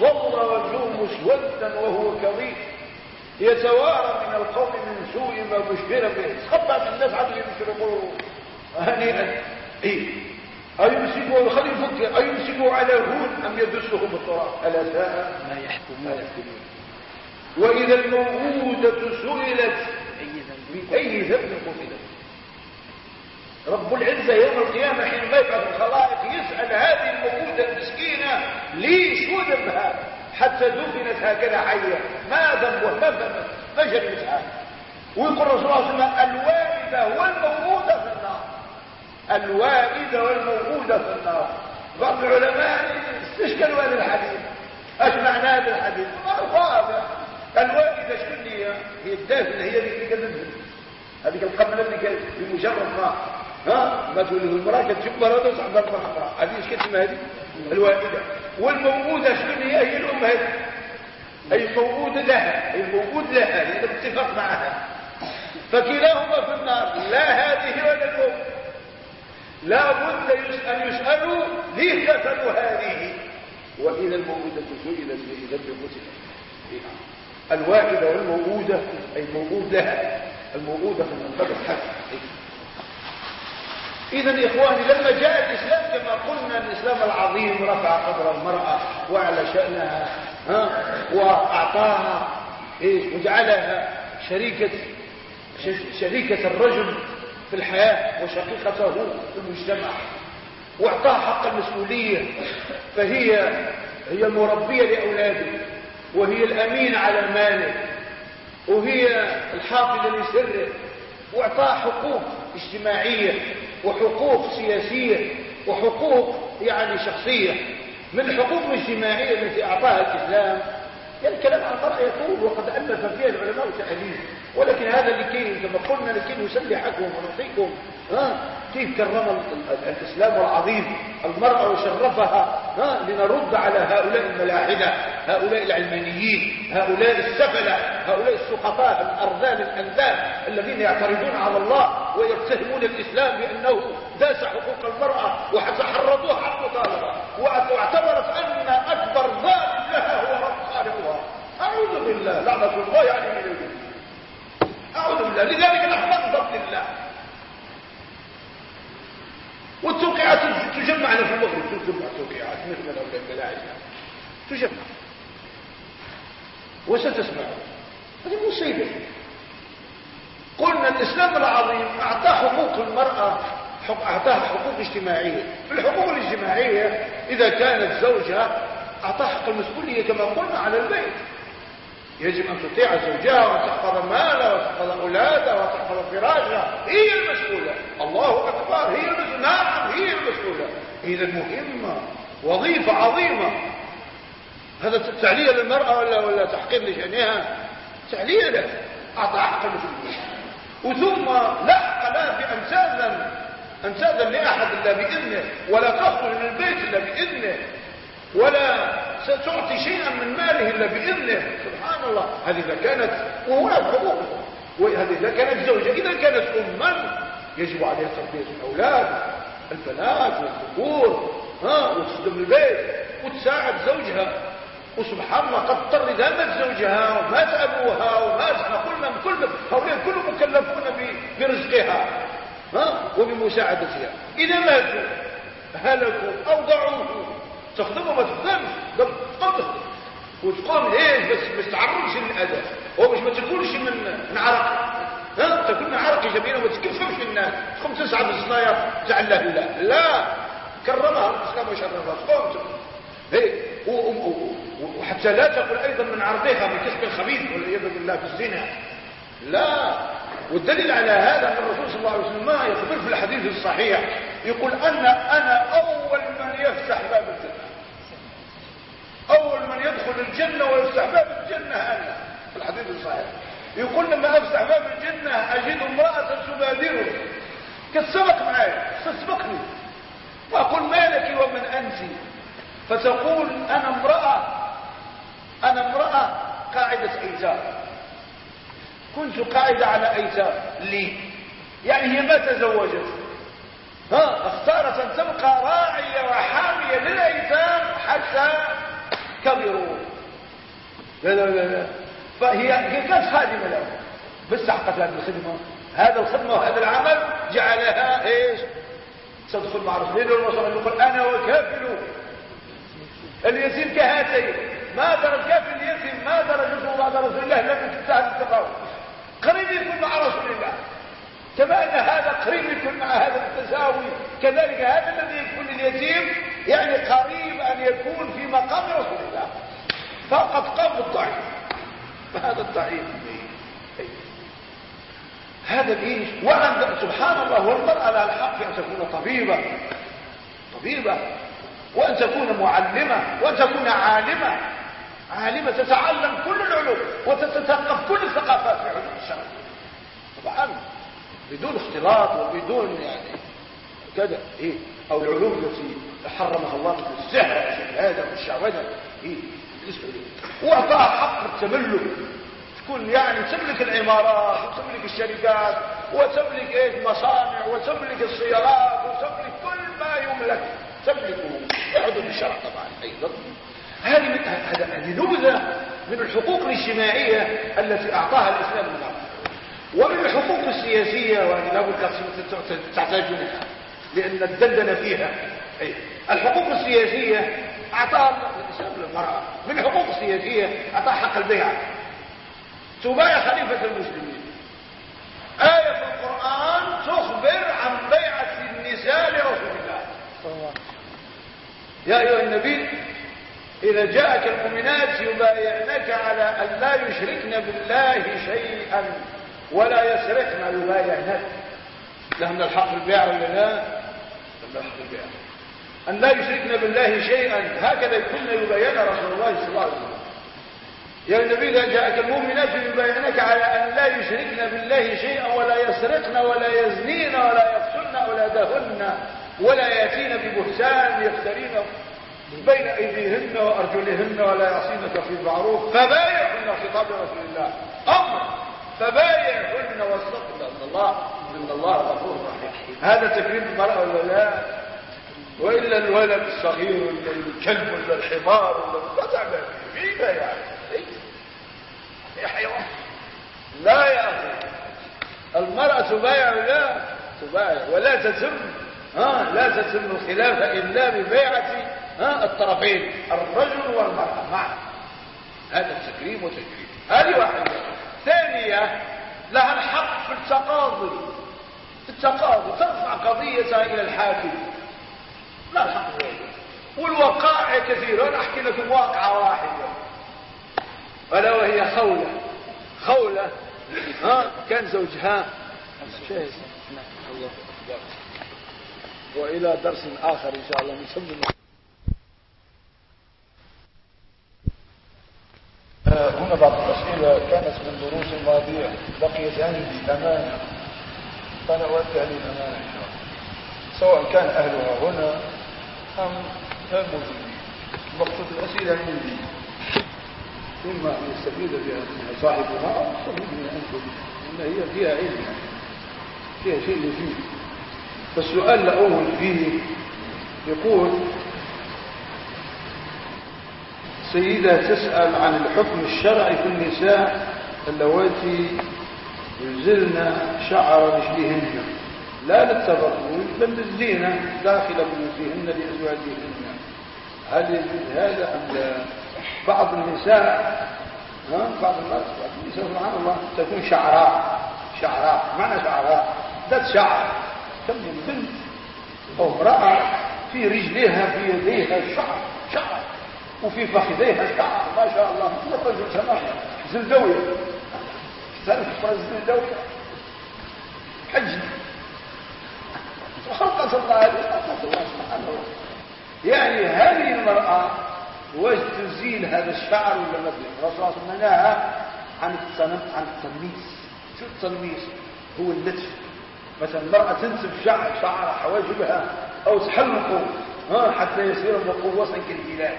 ظل وجهه مسودا وهو كظيم. يتوارى من القوم من سوء ما بشر به. خبط الناس عدل يبشر يقولوا هنيئا. إيه. أيمسكه خلي يفكر أيمسكه على هون أم يدسه بالتراب ألا ساء؟ ما يحكمون. وإذا الموءودة سئلت بأي ذنب قتلت رب العزة يوم القيامة حينما يبعث الخلائق يسأل هذه الموءودة المسكينة ليش شو ذنبها حتى دفنت هكذا حية. ما ذنبها ما ذنبها ما جرمتها ويقول الرسول صلى الله عليه وسلم الوالدة والموءودة الوالدة والموءودة في النار. بعض العلماء استشكلوا هذا الحديث؟ إيش معنى هذا الحديث واضح. الوالدة شو هي هي الدافنة هي اللي كذبت هذيك القبلة اللي كانت بمجرد ما. ها؟ ما تقول له المرأة كانت تكبر هذا ضربة حمراء هذه إيش كانت هذه؟ الوالدة والموءودة شو هي هي الأم هذه. أي موجود لها. أي موجود لها. للاتفاق معها. فكلاهما في النار. لا هذه ولا الموت لا بد أن يسألوا ليه قتلوا هذه وإذا الموءودة سئلت بذنب قتلت الواحدة والموءودة أي موجود لها الموءودة في المنطقة. الحسن إذا إخواني لما جاء الإسلام كما قلنا الإسلام العظيم رفع قدر المرأة وعلى شأنها ها وأعطاها إيش وجعلها شريكة شريكة الرجل. في الحياة وشقيقته في المجتمع واعطاها حق المسؤولية فهي هي المربية لأولاده وهي الأمين على ماله وهي الحافظة لسره واعطاها حقوق اجتماعية وحقوق سياسية وحقوق يعني شخصية. من الحقوق الاجتماعية التي أعطاها الإسلام يعني الكلام عن المرأة يطول وقد ألف فيها العلماء تأليف. ولكن هذا لكي كما قلنا لكي نسلحكم ونعطيكم ها؟ كيف كرم الإسلام العظيم المرأة وشرفها ها؟ لنرد على هؤلاء الملاحدة هؤلاء العلمانيين هؤلاء السفلة هؤلاء السقطاء الأرذال الأنذال الذين يعترضون على الله ويتهمون الإسلام بأنه داس حقوق المرأة وحتى حرضوها على المطالبة واعتبرت أن أكبر ظالم لها هو رب خالقها. أعوذ بالله لعنة الله يعني من الوجود أعوذ بالله. لذلك نحن نغضب لله. والتوقيعات تجمع في المغرب تجمع توقيعات. مثل الملاعب تجمع. وستسمع. هذه مصيبة قلنا الإسلام العظيم أعطى حقوق المرأة أعطاها حقوق اجتماعية. في الحقوق الاجتماعية إذا كانت زوجها أعطاها حق المسؤولية كما قلنا على البيت. يجب أن تطيع زوجها وتحفظ مالها وتحفظ أولادها وتحفظ فراشها هي المسؤولة. الله أكبر. هي المسؤولة. نعم هي المسؤولة. إذا مهمة. وظيفة عظيمة. هذا تعلية للمرأة ولا ولا تحقير لشأنها؟ تعلية له أعطى حق وثم لا حق لها بأن تأذن أن تأذن لأحد إلا بإذنه. ولا تخرج من البيت إلا بإذنه. ولا ستعطي شيئا من ماله إلا بإذنه. سبحان الله هذه إذا كانت وهنا حقوق وهذه إذا كانت زوجة. إذا كانت أما. يجب عليها تربية الأولاد البنات والذكور ها وتخدم البيت وتساعد زوجها. وسبحان الله قد إذا مات زوجها ومات أبوها ومات إحنا قلنا كل هؤلاء كلهم مكلفون برزقها ها وبمساعدتها. إذا ماتوا هلكوا أو ضعوه تخدمه ما تخدمش. ده تخدم وتقوم ليه؟ بس ما تعرضش للأذى. ومش ما تكونش من من عرق. ها؟ تكون من عرق جميلة وما تكفرش الناس تقوم تسعى بالصنايا تعال له لا. لا. كرمها. الإسلام وشرفها. تقوم وحتى لا تقول أيضا من عرضها من كسب الخبيث والعياذ بالله في الزنا. لا. والدليل على هذا أن الرسول صلى الله عليه وسلم يخبر في الحديث الصحيح. يقول أن أنا أول من يفتح باب الجنة أول من يدخل الجنة ويفتح باب الجنة أنا في الحديث الصحيح. يقول لما أفتح باب الجنة أجد امرأة تبادره. كالسبق معي تسبقني وأقول ما لك ومن أنت فتقول أنا امرأة أنا امرأة قاعدة أيتام كنت قاعدة على أيتام لي. يعني هي ما تزوجت. ها اختارت أن تبقى راعية وحامية للأيتام حتى كبروا. لا لا لا لا. فهي هي كانت خادمة له بس حقت هذه الخدمة. هذا الخدمة وهذا العمل جعلها إيش؟ تدخل مع رسول الله صلى الله عليه يقول أنا وكافل. اليتيم كهاتين. ما درج كافل اليتيم ما درجته بعد رسول الله لم تستاهل التقاوم قريب يكون مع رسول الله. كما أن هذا قريب يكون مع هذا التساوي. كذلك هذا الذي يكون اليتيم يعني قريب أن يكون في مقام رسول الله. فقد قام الضعيف. فهذا الضعيف هذا الايش وعند سبحان الله والمرأة لها الحق في أن تكون طبيبة. طبيبة. وأن تكون معلمة. وأن تكون عالمة. عالمة. تتعلم كل العلوم. وتتثقف كل الثقافات في علوم الشرع. طبعا بدون اختلاط وبدون يعني كذا. إيه. أو العلوم التي حرمها الله مثل السحر والشهاده والشعوذه إيه واعطاها حق التملك. تكون يعني تملك العمارات وتملك الشركات وتملك إيش مصانع وتملك السيارات وتملك كل ما يملك. تملكه. يعود بالشرع طبعا أيضا. هذه هذه نبذه من الحقوق الاجتماعية التي أعطاها الإسلام للمرأة ومن الحقوق السياسية وهذه لابد تحتاجونها لأن الدندن فيها. الحقوق السياسية اعطاها الاسلام للمراه من الحقوق السياسية اعطاها حق البيعه تبايع خليفة المسلمين. آية في القرآن تخبر عن بيعة النساء لرسول الله. يا أيها النبي إذا جاءك المؤمنات يبايعنك على أن لا يشركن بالله شيئا ولا يسرقن يبايعنك. لهم الحق البيع ولا لا؟ أن لا يشركن بالله شيئا. هكذا كنا يبايعن رسول الله صلى الله عليه وسلم. يا النبي إذا جاءك المؤمنات يبايعنك على أن لا يشركن بالله شيئا ولا يسرقن ولا يزنين ولا يقتلن أولادهن ولا يأتين ببهتان يفترين بين أيديهن وأرجلهن ولا يعصينك في معروف فبايعهن خطاب رسول الله. أمر. فبايعهن واستغفر الله إن الله غفور رحيم. هذا تكريم المرأة ولا لا؟ وإلا الولد الصغير ولا الكلب ولا الحمار ولا ما تعمل فيه يعني؟ يا حيوان. لا يا أخي. المرأة تبايع لا؟ تبايع ولا تتم. ها لا تتم الخلافة إلا ببيعة ها الطرفين الرجل والمرأة. معا هذا تكريم وتكريم. هذه واحدة. ثانية لها الحق في التقاضي التقاضي ترفع قضيتها إلى الحاكم. لا الحق والوقائع كثيرة. أنا أحكي لكم واقعة واحدة. ألا وهي خولة. خولة ها كان زوجها الله أكبر وإلى درس آخر إن شاء الله. نسمي هنا بعض الأسئلة كانت من دروس ماضية. بقيت عندي أمانة إن شاء الله سواء كان أهلها هنا أم غير موجودين. مقصود الأسئلة عندي إما أن يستفيد بها صاحبها أو يستفيد منها أنتم إن هي فيها علم فيها شيء يفيد. فالسؤال الأول فيه يقول السيدة تسأل عن الحكم الشرعي في النساء اللواتي يزلن شعر رجلهن لا للتبرج بل للزينة داخل بيوتهن لأزواجهن. هل يجوز هذا أم لا؟ بعض النساء؟ بعض الناس بعض النساء سبحان الله تكون شعراء شعراء معنى شعراء ذات شعر. من بنت أو امرأة في رجليها في يديها شعر شعر وفي فخذيها شعر. ما شاء الله مثل الرجل تماما زلدوية تعرف الزلدوية حج وخلقت الله خلقت الله سبحانه. وتعالى يعني هذه المرأة واش تزيل هذا الشعر ولا ما تزيل الرسول صلى نهى عن عن التلميس شو التلميس هو النتف. مثلا المرأة تنسف شعر شعر حواجبها أو تحلقه ها حتى يصير مقوسا كالهلال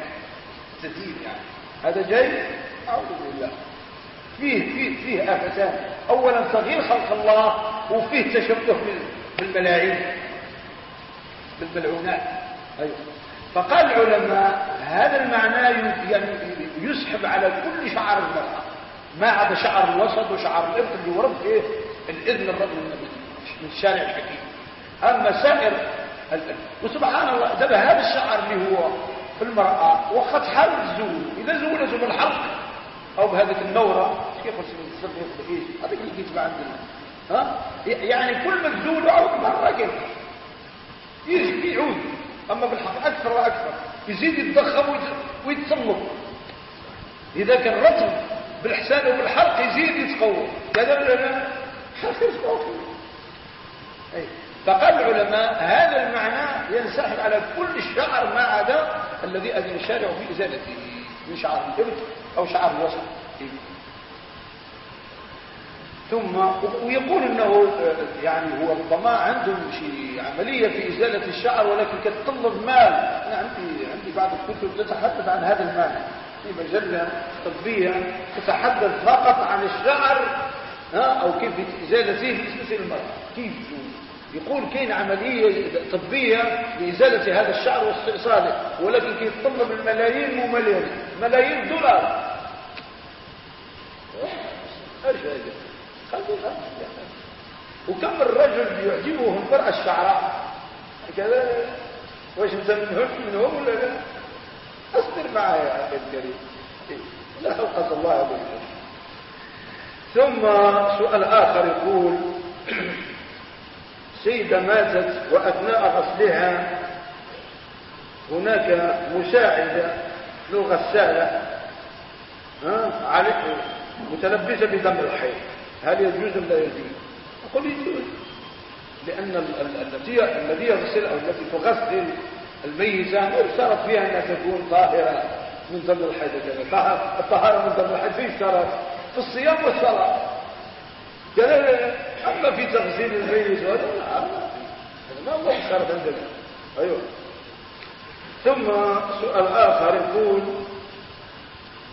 تزيل يعني. هذا جاي؟ أعوذ بالله. فيه فيه فيه آفتان. اولا تغيير خلق الله وفيه تشبه بالملاعين بالملعونات. أيوه. فقال العلماء هذا المعنى يعني يسحب على كل شعر المرأة. ما عدا شعر الوسط وشعر الإبط اللي ورد فيه الإذن الرجل من الشارع الحكيم. أما سائر وسبحان الله ده هذا الشعر اللي هو في المرأة. وقد حال الزول إذا زولته بالحلق أو بهذه النورة. كيف يصير إيش هذا اللي يجي عندنا ها؟ يعني كل ما تزول عود مرة كيف يجي يعود. أما بالحق أكثر وأكثر. يزيد يتضخم ويتصمم إذا كان رطب بالحسان وبالحرق يزيد يتقوى. كذا أي. فقال العلماء هذا المعنى ينسحب على كل الشعر ما عدا الذي أذن الشارع في إزالته. من شعر الإبط أو شعر الوسط ثم ويقول إنه يعني هو ربما عندهم شيء عملية في إزالة الشعر ولكن كتطلب مال. أنا عندي عندي بعض الكتب تتحدث عن هذا المال. في مجلة طبية تتحدث فقط عن الشعر ها أو كيف ازالته بالنسبة للمراه كيف؟ يقول كاين عملية طبية لإزالة هذا الشعر واستئصاله ولكن كيتطلب الملايين مو ملايين ملايين دولار. إيش هذا وكم الرجل يعجبه المرأة الشعراء كذا. واش انت منهم منهم ولا لا؟ اصبر معي يا أخي الكريم. لا خلقك الله بالله ثم سؤال آخر يقول سيدة ماتت وأثناء غسلها هناك مساعدة له غسالة متلبسة بدم الحيض. هل يجوز أم لا يجوز؟ أقول يجوز. لأن التي الذي يغسل أو التي تغسل الميتة ما يشترط فيها أنها تكون طاهرة من دم الحيض الطهارة من دم الحيض في اشتراط في الصيام والصلاة أما في تغسيل الميت هذا ما هو اشترط عندنا. أيوه. ثم سؤال آخر يقول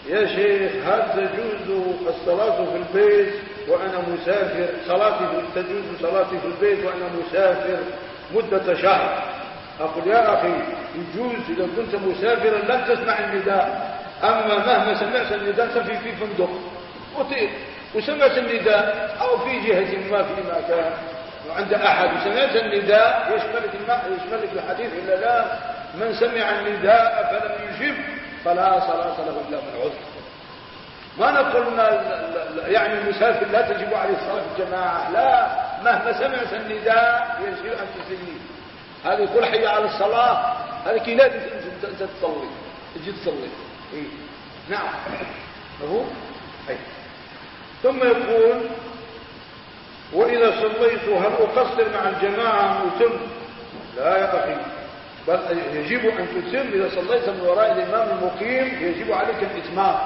يا شيخ هل تجوز الصلاة في البيت وأنا مسافر؟ صلاتي تجوز صلاتي في البيت وأنا مسافر مدة شهر. أقول يا أخي يجوز إذا كنت مسافرا لن تسمع النداء. أما مهما سمعت النداء تفي في فندق. وطير وسمعت النداء أو في جهة ما في مكان وعند أحد وسمعت النداء يشملك يشملك الحديث إلا لا من سمع النداء فلم يجب فلا صلاة له إلا من عذر ما نقول يعني المسافر لا تجب عليه الصلاة في الجماعة لا مهما سمعت النداء يجب أن تسلي هذا يقول حي على الصلاة هذا كي أنت تصلي تجي تصلي إيه؟ نعم هو أي ثم يقول وإذا صليت هل أقصر مع الجماعة متم لا يا أخي بل يجب أن تتم إذا صليت من وراء الإمام المقيم يجب عليك الإتمام.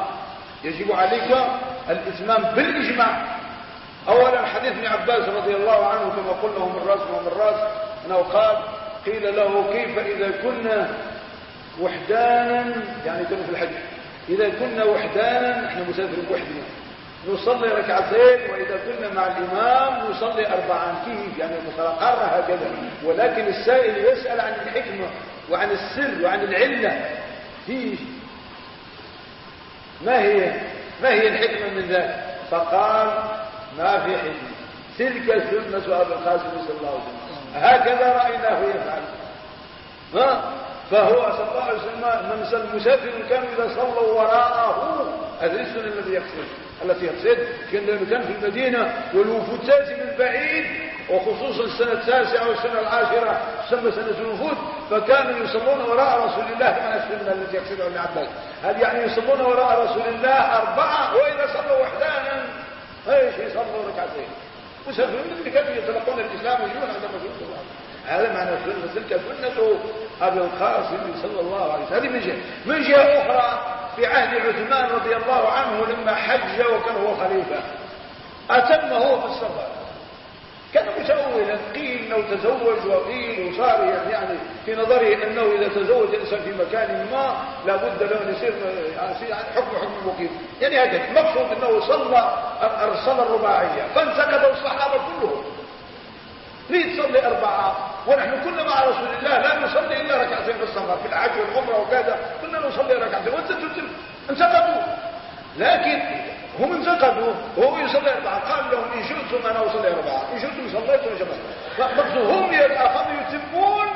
يجب عليك الإتمام بالإجماع. أولا حديث ابن عباس رضي الله عنه كما قلنا من راس ومن راس. أنه قال قيل له كيف إذا كنا وحدانا يعني كنا في الحديث إذا كنا وحدانا إحنا مسافرين وحدنا. نصلي ركعتين وإذا كنا مع الإمام نصلي أربعا. كيف يعني المتلقارة هكذا. ولكن السائل يسأل عن الحكمة وعن السر وعن العلة. فيه. ما هي؟ ما هي الحكمة من ذلك؟ فقال ما في حكمة. تلك سنة أبي القاسم صلى الله عليه وسلم. هكذا رأيناه يفعل. ها؟ فهو صلى الله عليه وسلم من المسافر كانوا إذا صلوا وراءه. السنة التي يقصد. التي يقصد كان في المدينة والوفود تأتي من بعيد وخصوصا السنة التاسعة والسنة العاشرة تسمى سنة الوفود فكانوا يصلون وراء رسول الله من السنة التي يقصدها ابن عباس. هل يعني يصلون وراء رسول الله أربعة وإذا صلوا وحدانا؟ إيش يصلوا ركعتين؟ مسافرين اللي كانوا يتلقون الإسلام ويجون عند رسول الله هذا معنى سنة تلك سنة أبي القاسم صلى الله عليه وسلم. هذه من جهة. من جهة أخرى في عهد عثمان رضي الله عنه لما حج وكان هو خليفة. أتمه في السفر. كان متأولا قيل إنه تزوج وقيل وصار يعني في نظره إنه إذا تزوج الانسان في مكان ما لابد له أن يصير يعني حكم حكم المقيم يعني هكذا المقصود إنه صلى الصلاه الرباعية فانتقد الصحابة كلهم. ليه تصلي أربعة. ونحن كنا مع رسول الله لا نصلي إلا ركعتين في السفر في الحج والعمرة وكذا. كنا نصلي ركعتين. وأنت انتقدوا. لكن هم انتقدوا وهو يصلي أربعة. قال لهم إن شئتم أنا أصلي أربعة. إن شئتم صليت فمقصود هم أخذوا يتمون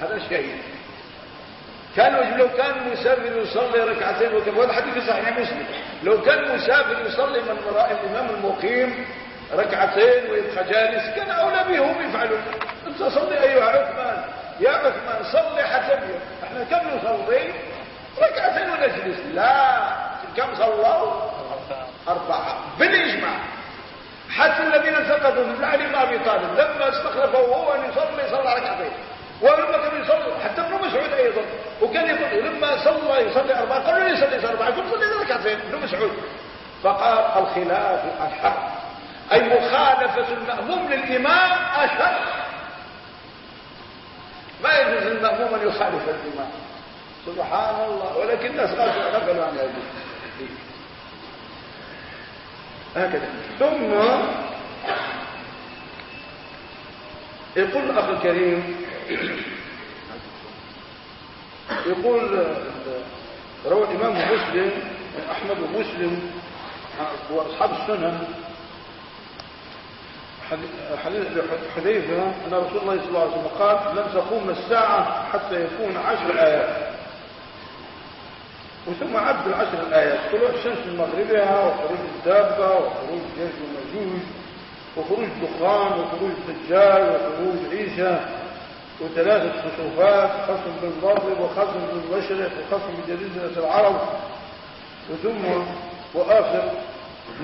هذا الشيء كانوا لو كان مسافر يصلي ركعتين وكذا وهذا حديث صحيح مسلم. لو كان مسافر يصلي من وراء الإمام المقيم ركعتين ويبقى جالس كان أولى بهم يفعلون أنت صلي أيها عثمان. يا عثمان صلي حتى إحنا كم نصلي؟ ركعتين ونجلس. لا. كم صلوا؟ أربعة. بالإجماع. حتى الذين انتقدوا من علي بن أبي طالب لما استخلفه هو أن يصلي صلى ركعتين. ولما كان يصلي حتى ابن مسعود أيضا. وكان يقول لما صلى يصلي أربعة قالوا لي يصلي أربعة قلت صلي ركعتين. ابن مسعود. فقال الخلاف أشهر أي مخالفة المأموم للإمام أشد. ما يجوز للمأموم أن يخالف الإمام. سبحان الله. ولكن الناس غفلوا عن هذه هكذا. ثم يقول الأخ الكريم يقول روى الإمام مسلم أحمد ومسلم وأصحاب السنن حديث حذيفة أن رسول الله صلى الله عليه وسلم قال لن تقوم الساعة حتى يكون عشر آيات. وثم عد العشر الآيات طلوع الشمس من مغربها وخروج الدابة وخروج جيش ومجوج وخروج دخان وخروج الدجال وخروج عيسى وثلاثة خسوفات خصم بالمغرب وخصم بالمشرق وخصم بجزيرة العرب. وثم وآخر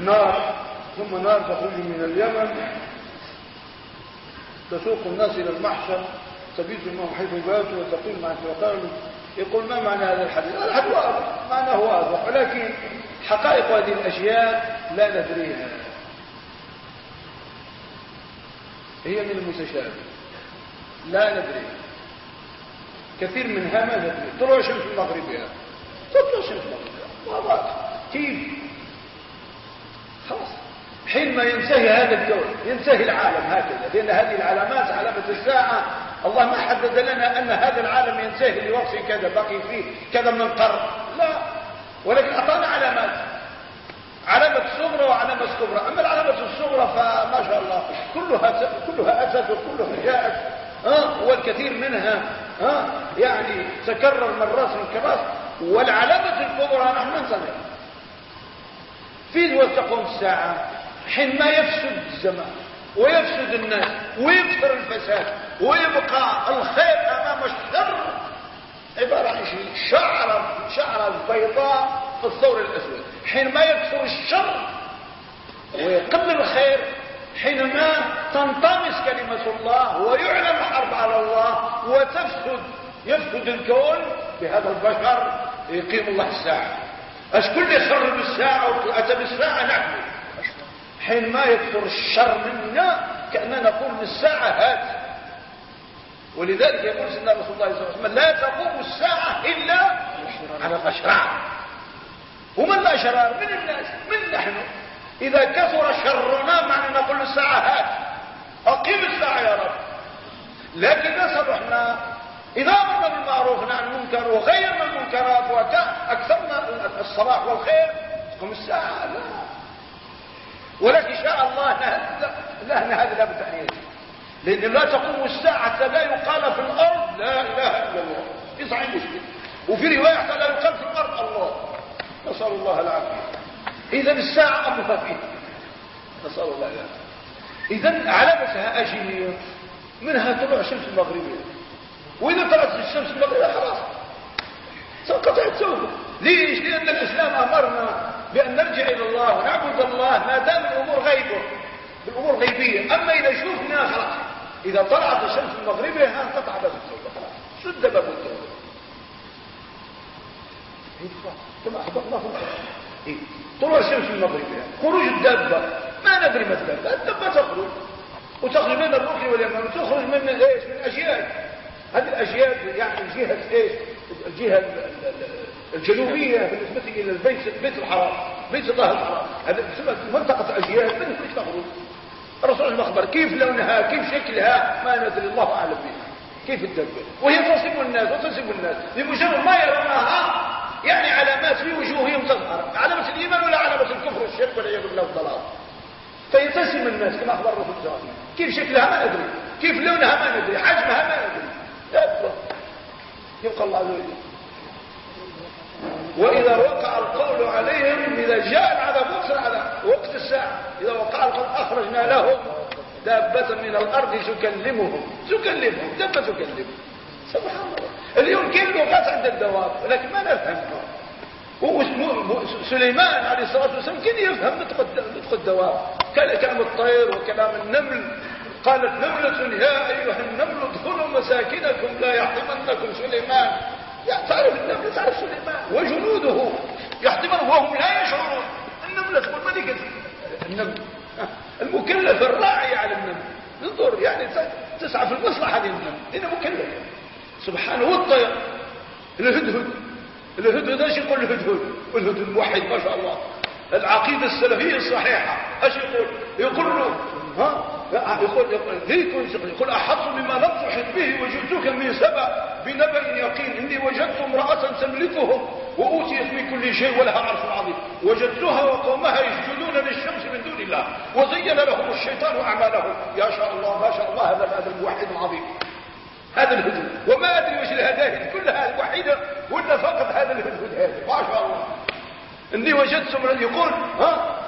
نار ثم نار تخرج من اليمن تسوق الناس إلى المحشر تبيت الماء حيث باتوا وتقيم مع وقالوا يقول ما معنى هذا الحديث؟ الحديث واضح معناه واضح ولكن حقائق هذه الأشياء لا ندريها. هي من المتشابه لا ندري. كثير منها ما ندري. طلوع شمس مغربها تطلع شمس مغربها واضح. كيف؟ خلاص. حينما ينتهي هذا الكون ينتهي العالم هكذا لأن هذه العلامات علامة الساعة. الله ما حدد لنا أن هذا العالم ينتهي لوقت كذا بقي فيه كذا من قرن. لا. ولكن أعطانا علامات. علامة الصغرى وعلامة الكبرى. أما العلامة الصغرى فما شاء الله كلها كلها أتت وكلها جاءت. ها؟ والكثير منها ها؟ يعني تكرر مرات من كراس. والعلامة الكبرى نحن ننتظر. في وقت تقوم الساعة. حينما يفسد الزمان ويفسد الناس ويكثر الفساد ويبقى الخير أمام الشر عبارة عن شيء شعرة شعرة بيضاء في الثور الأسود. حينما يكثر الشر ويقل الخير حينما تنطمس كلمة الله ويعلن الحرب على الله وتفسد يفسد الكون بهذا البشر يقيم الله الساعة. اشكون اللي يخرب الساعة وأتى بالساعة نحن؟ حينما يكثر الشر منا كأننا نقول الساعة هات. ولذلك يقول سيدنا رسول الله صلى الله عليه وسلم لا تقوم الساعة إلا على الأشرار ومن الأشرار من الناس من نحن؟ إذا كثر شرنا معنى نقول الساعة هات. أقيم الساعة يا رب. لكن نصبحنا إذا أمرنا بالمعروف عن المنكر وغيرنا المنكرات وأكثرنا الصلاح والخير تقوم الساعة. لا. ولكن شاء الله. لا هذا لا بتحية لأن لا تقوم الساعة حتى لا يقال في الأرض لا إله إلا الله. في صحيح مسلم. وفي رواية حتى لا يقال في الأرض الله. نسأل الله العافية. إذا الساعة أمرها فيه نسأل الله العافية. إذا علامتها أجير. منها طلوع الشمس المغربية. وإذا طلعت الشمس المغربية خلاص. سنقطع التوبة ليش؟ لأن الإسلام أمرنا. بأن نرجع إلى الله ونعبد الله ما دام الأمور غيبة الأمور غيبية. أما إذا شفنا خلاص إذا طلعت الشمس المغربية انقطع باب التوبة خلاص. سد باب التوبة. كما أخبر الله إيه؟ طلوع الشمس المغربية خروج الدابة. ما ندري ما الدابة. الدابة تخرج. وتخرج من الركن واليمن وتخرج من إيش؟ من اجيال هذه الاجيال يعني الجهه إيش؟ الجهه الجنوبية بالنسبة إلى البيت بيت الحرام بيت الله الحرام. هذا منطقة اجيال من هناك تخرج الرسول ما أخبر كيف لونها؟ كيف شكلها؟ ما ندري الله أعلم بها. كيف الدابه وهي تصب الناس وتصب الناس. بمجرد ما يرونها يعني علامات في وجوههم تظهر. علامة الإيمان ولا علامة الكفر والشرك والعياذ بالله والضلال. فيتسم الناس كما أخبر الرسول صلى الله عليه وسلم. كيف شكلها؟ ما ندري كيف لونها؟ ما ندري حجمها؟ ما ندري يبقى الله عز وجل. وإذا وقع القول عليهم إذا جاء العذاب وقت العذاب وقت الساعة إذا وقع القول أخرجنا لهم دابة من الأرض تكلمهم تكلمهم دابة تكلمهم. سبحان الله. اليوم كل لغات عند الدواب لكن ما نفهمها سليمان عليه الصلاة والسلام كان يفهم نطق الدواب. كلام الطير وكلام النمل. قالت نملة يا أيها النمل ادخلوا مساكنكم لا يحطمنكم سليمان. تعرف النمل تعرف سليمان وجنوده يحطمن وهم لا يشعرون النملة تقول ملكة النمل المكلف الراعي على النمل انظر يعني تسعى في المصلحة للنمل إنه مكلف. سبحانه والطير. الهدهد. الهدهد إيش يقول الهدهد؟ والهدهد الموحد ما شاء الله. العقيدة السلفية الصحيحة. إيش يقول؟ يقول له ها؟ يقول يقول ليك يقول أحط بما تحط به وجدتك من سبع بنبأ يقين إني وجدت امرأة تملكهم وأوتيت من كل شيء ولها عرش عظيم. وجدتها وقومها يسجدون للشمس من دون الله. وزين لهم الشيطان أعمالهم. يا شاء الله ما شاء الله هذا هذا الموحد العظيم. هذا الهدهد. وما أدري وش الهداهد كلها الوحيدة. ولا فقط هذا الهدهد هذا ما شاء الله. إني وجدت يقول ها؟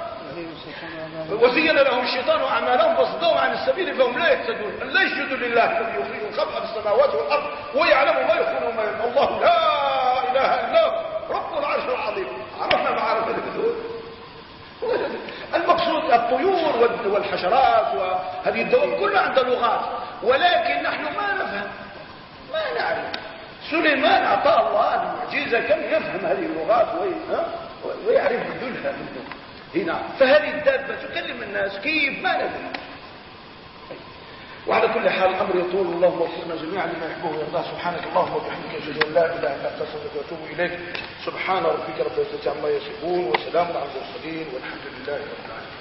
وزين لهم الشيطان أعمالهم فصدوا عن السبيل فهم لا يهتدون. لا يسجدوا لله الذي يخرج الخبء في السماوات والأرض ويعلم ما يخفون وما يعلم الله لا إله إلا هو. رب العرش العظيم. عرفنا معارف الهدهد المقصود الطيور والحشرات وهذه الدواب كلها عندها لغات ولكن نحن ما نفهم. ما نعرف. سليمان أعطاه الله المعجزة. كم يفهم هذه اللغات ويعرف بدلها هنا. فهذه الدابة تكلم الناس كيف ما ندري. وعلى كل حال الأمر يطول. اللهم وفقنا جميعا لما يحبه ويرضاه. سبحانك اللهم وبحمدك أشهد أن لا إله إلا أنت أستغفرك وأتوب إليك. سبحان ربك رب العزة عما يصفون وسلام على المرسلين والحمد لله رب العالمين.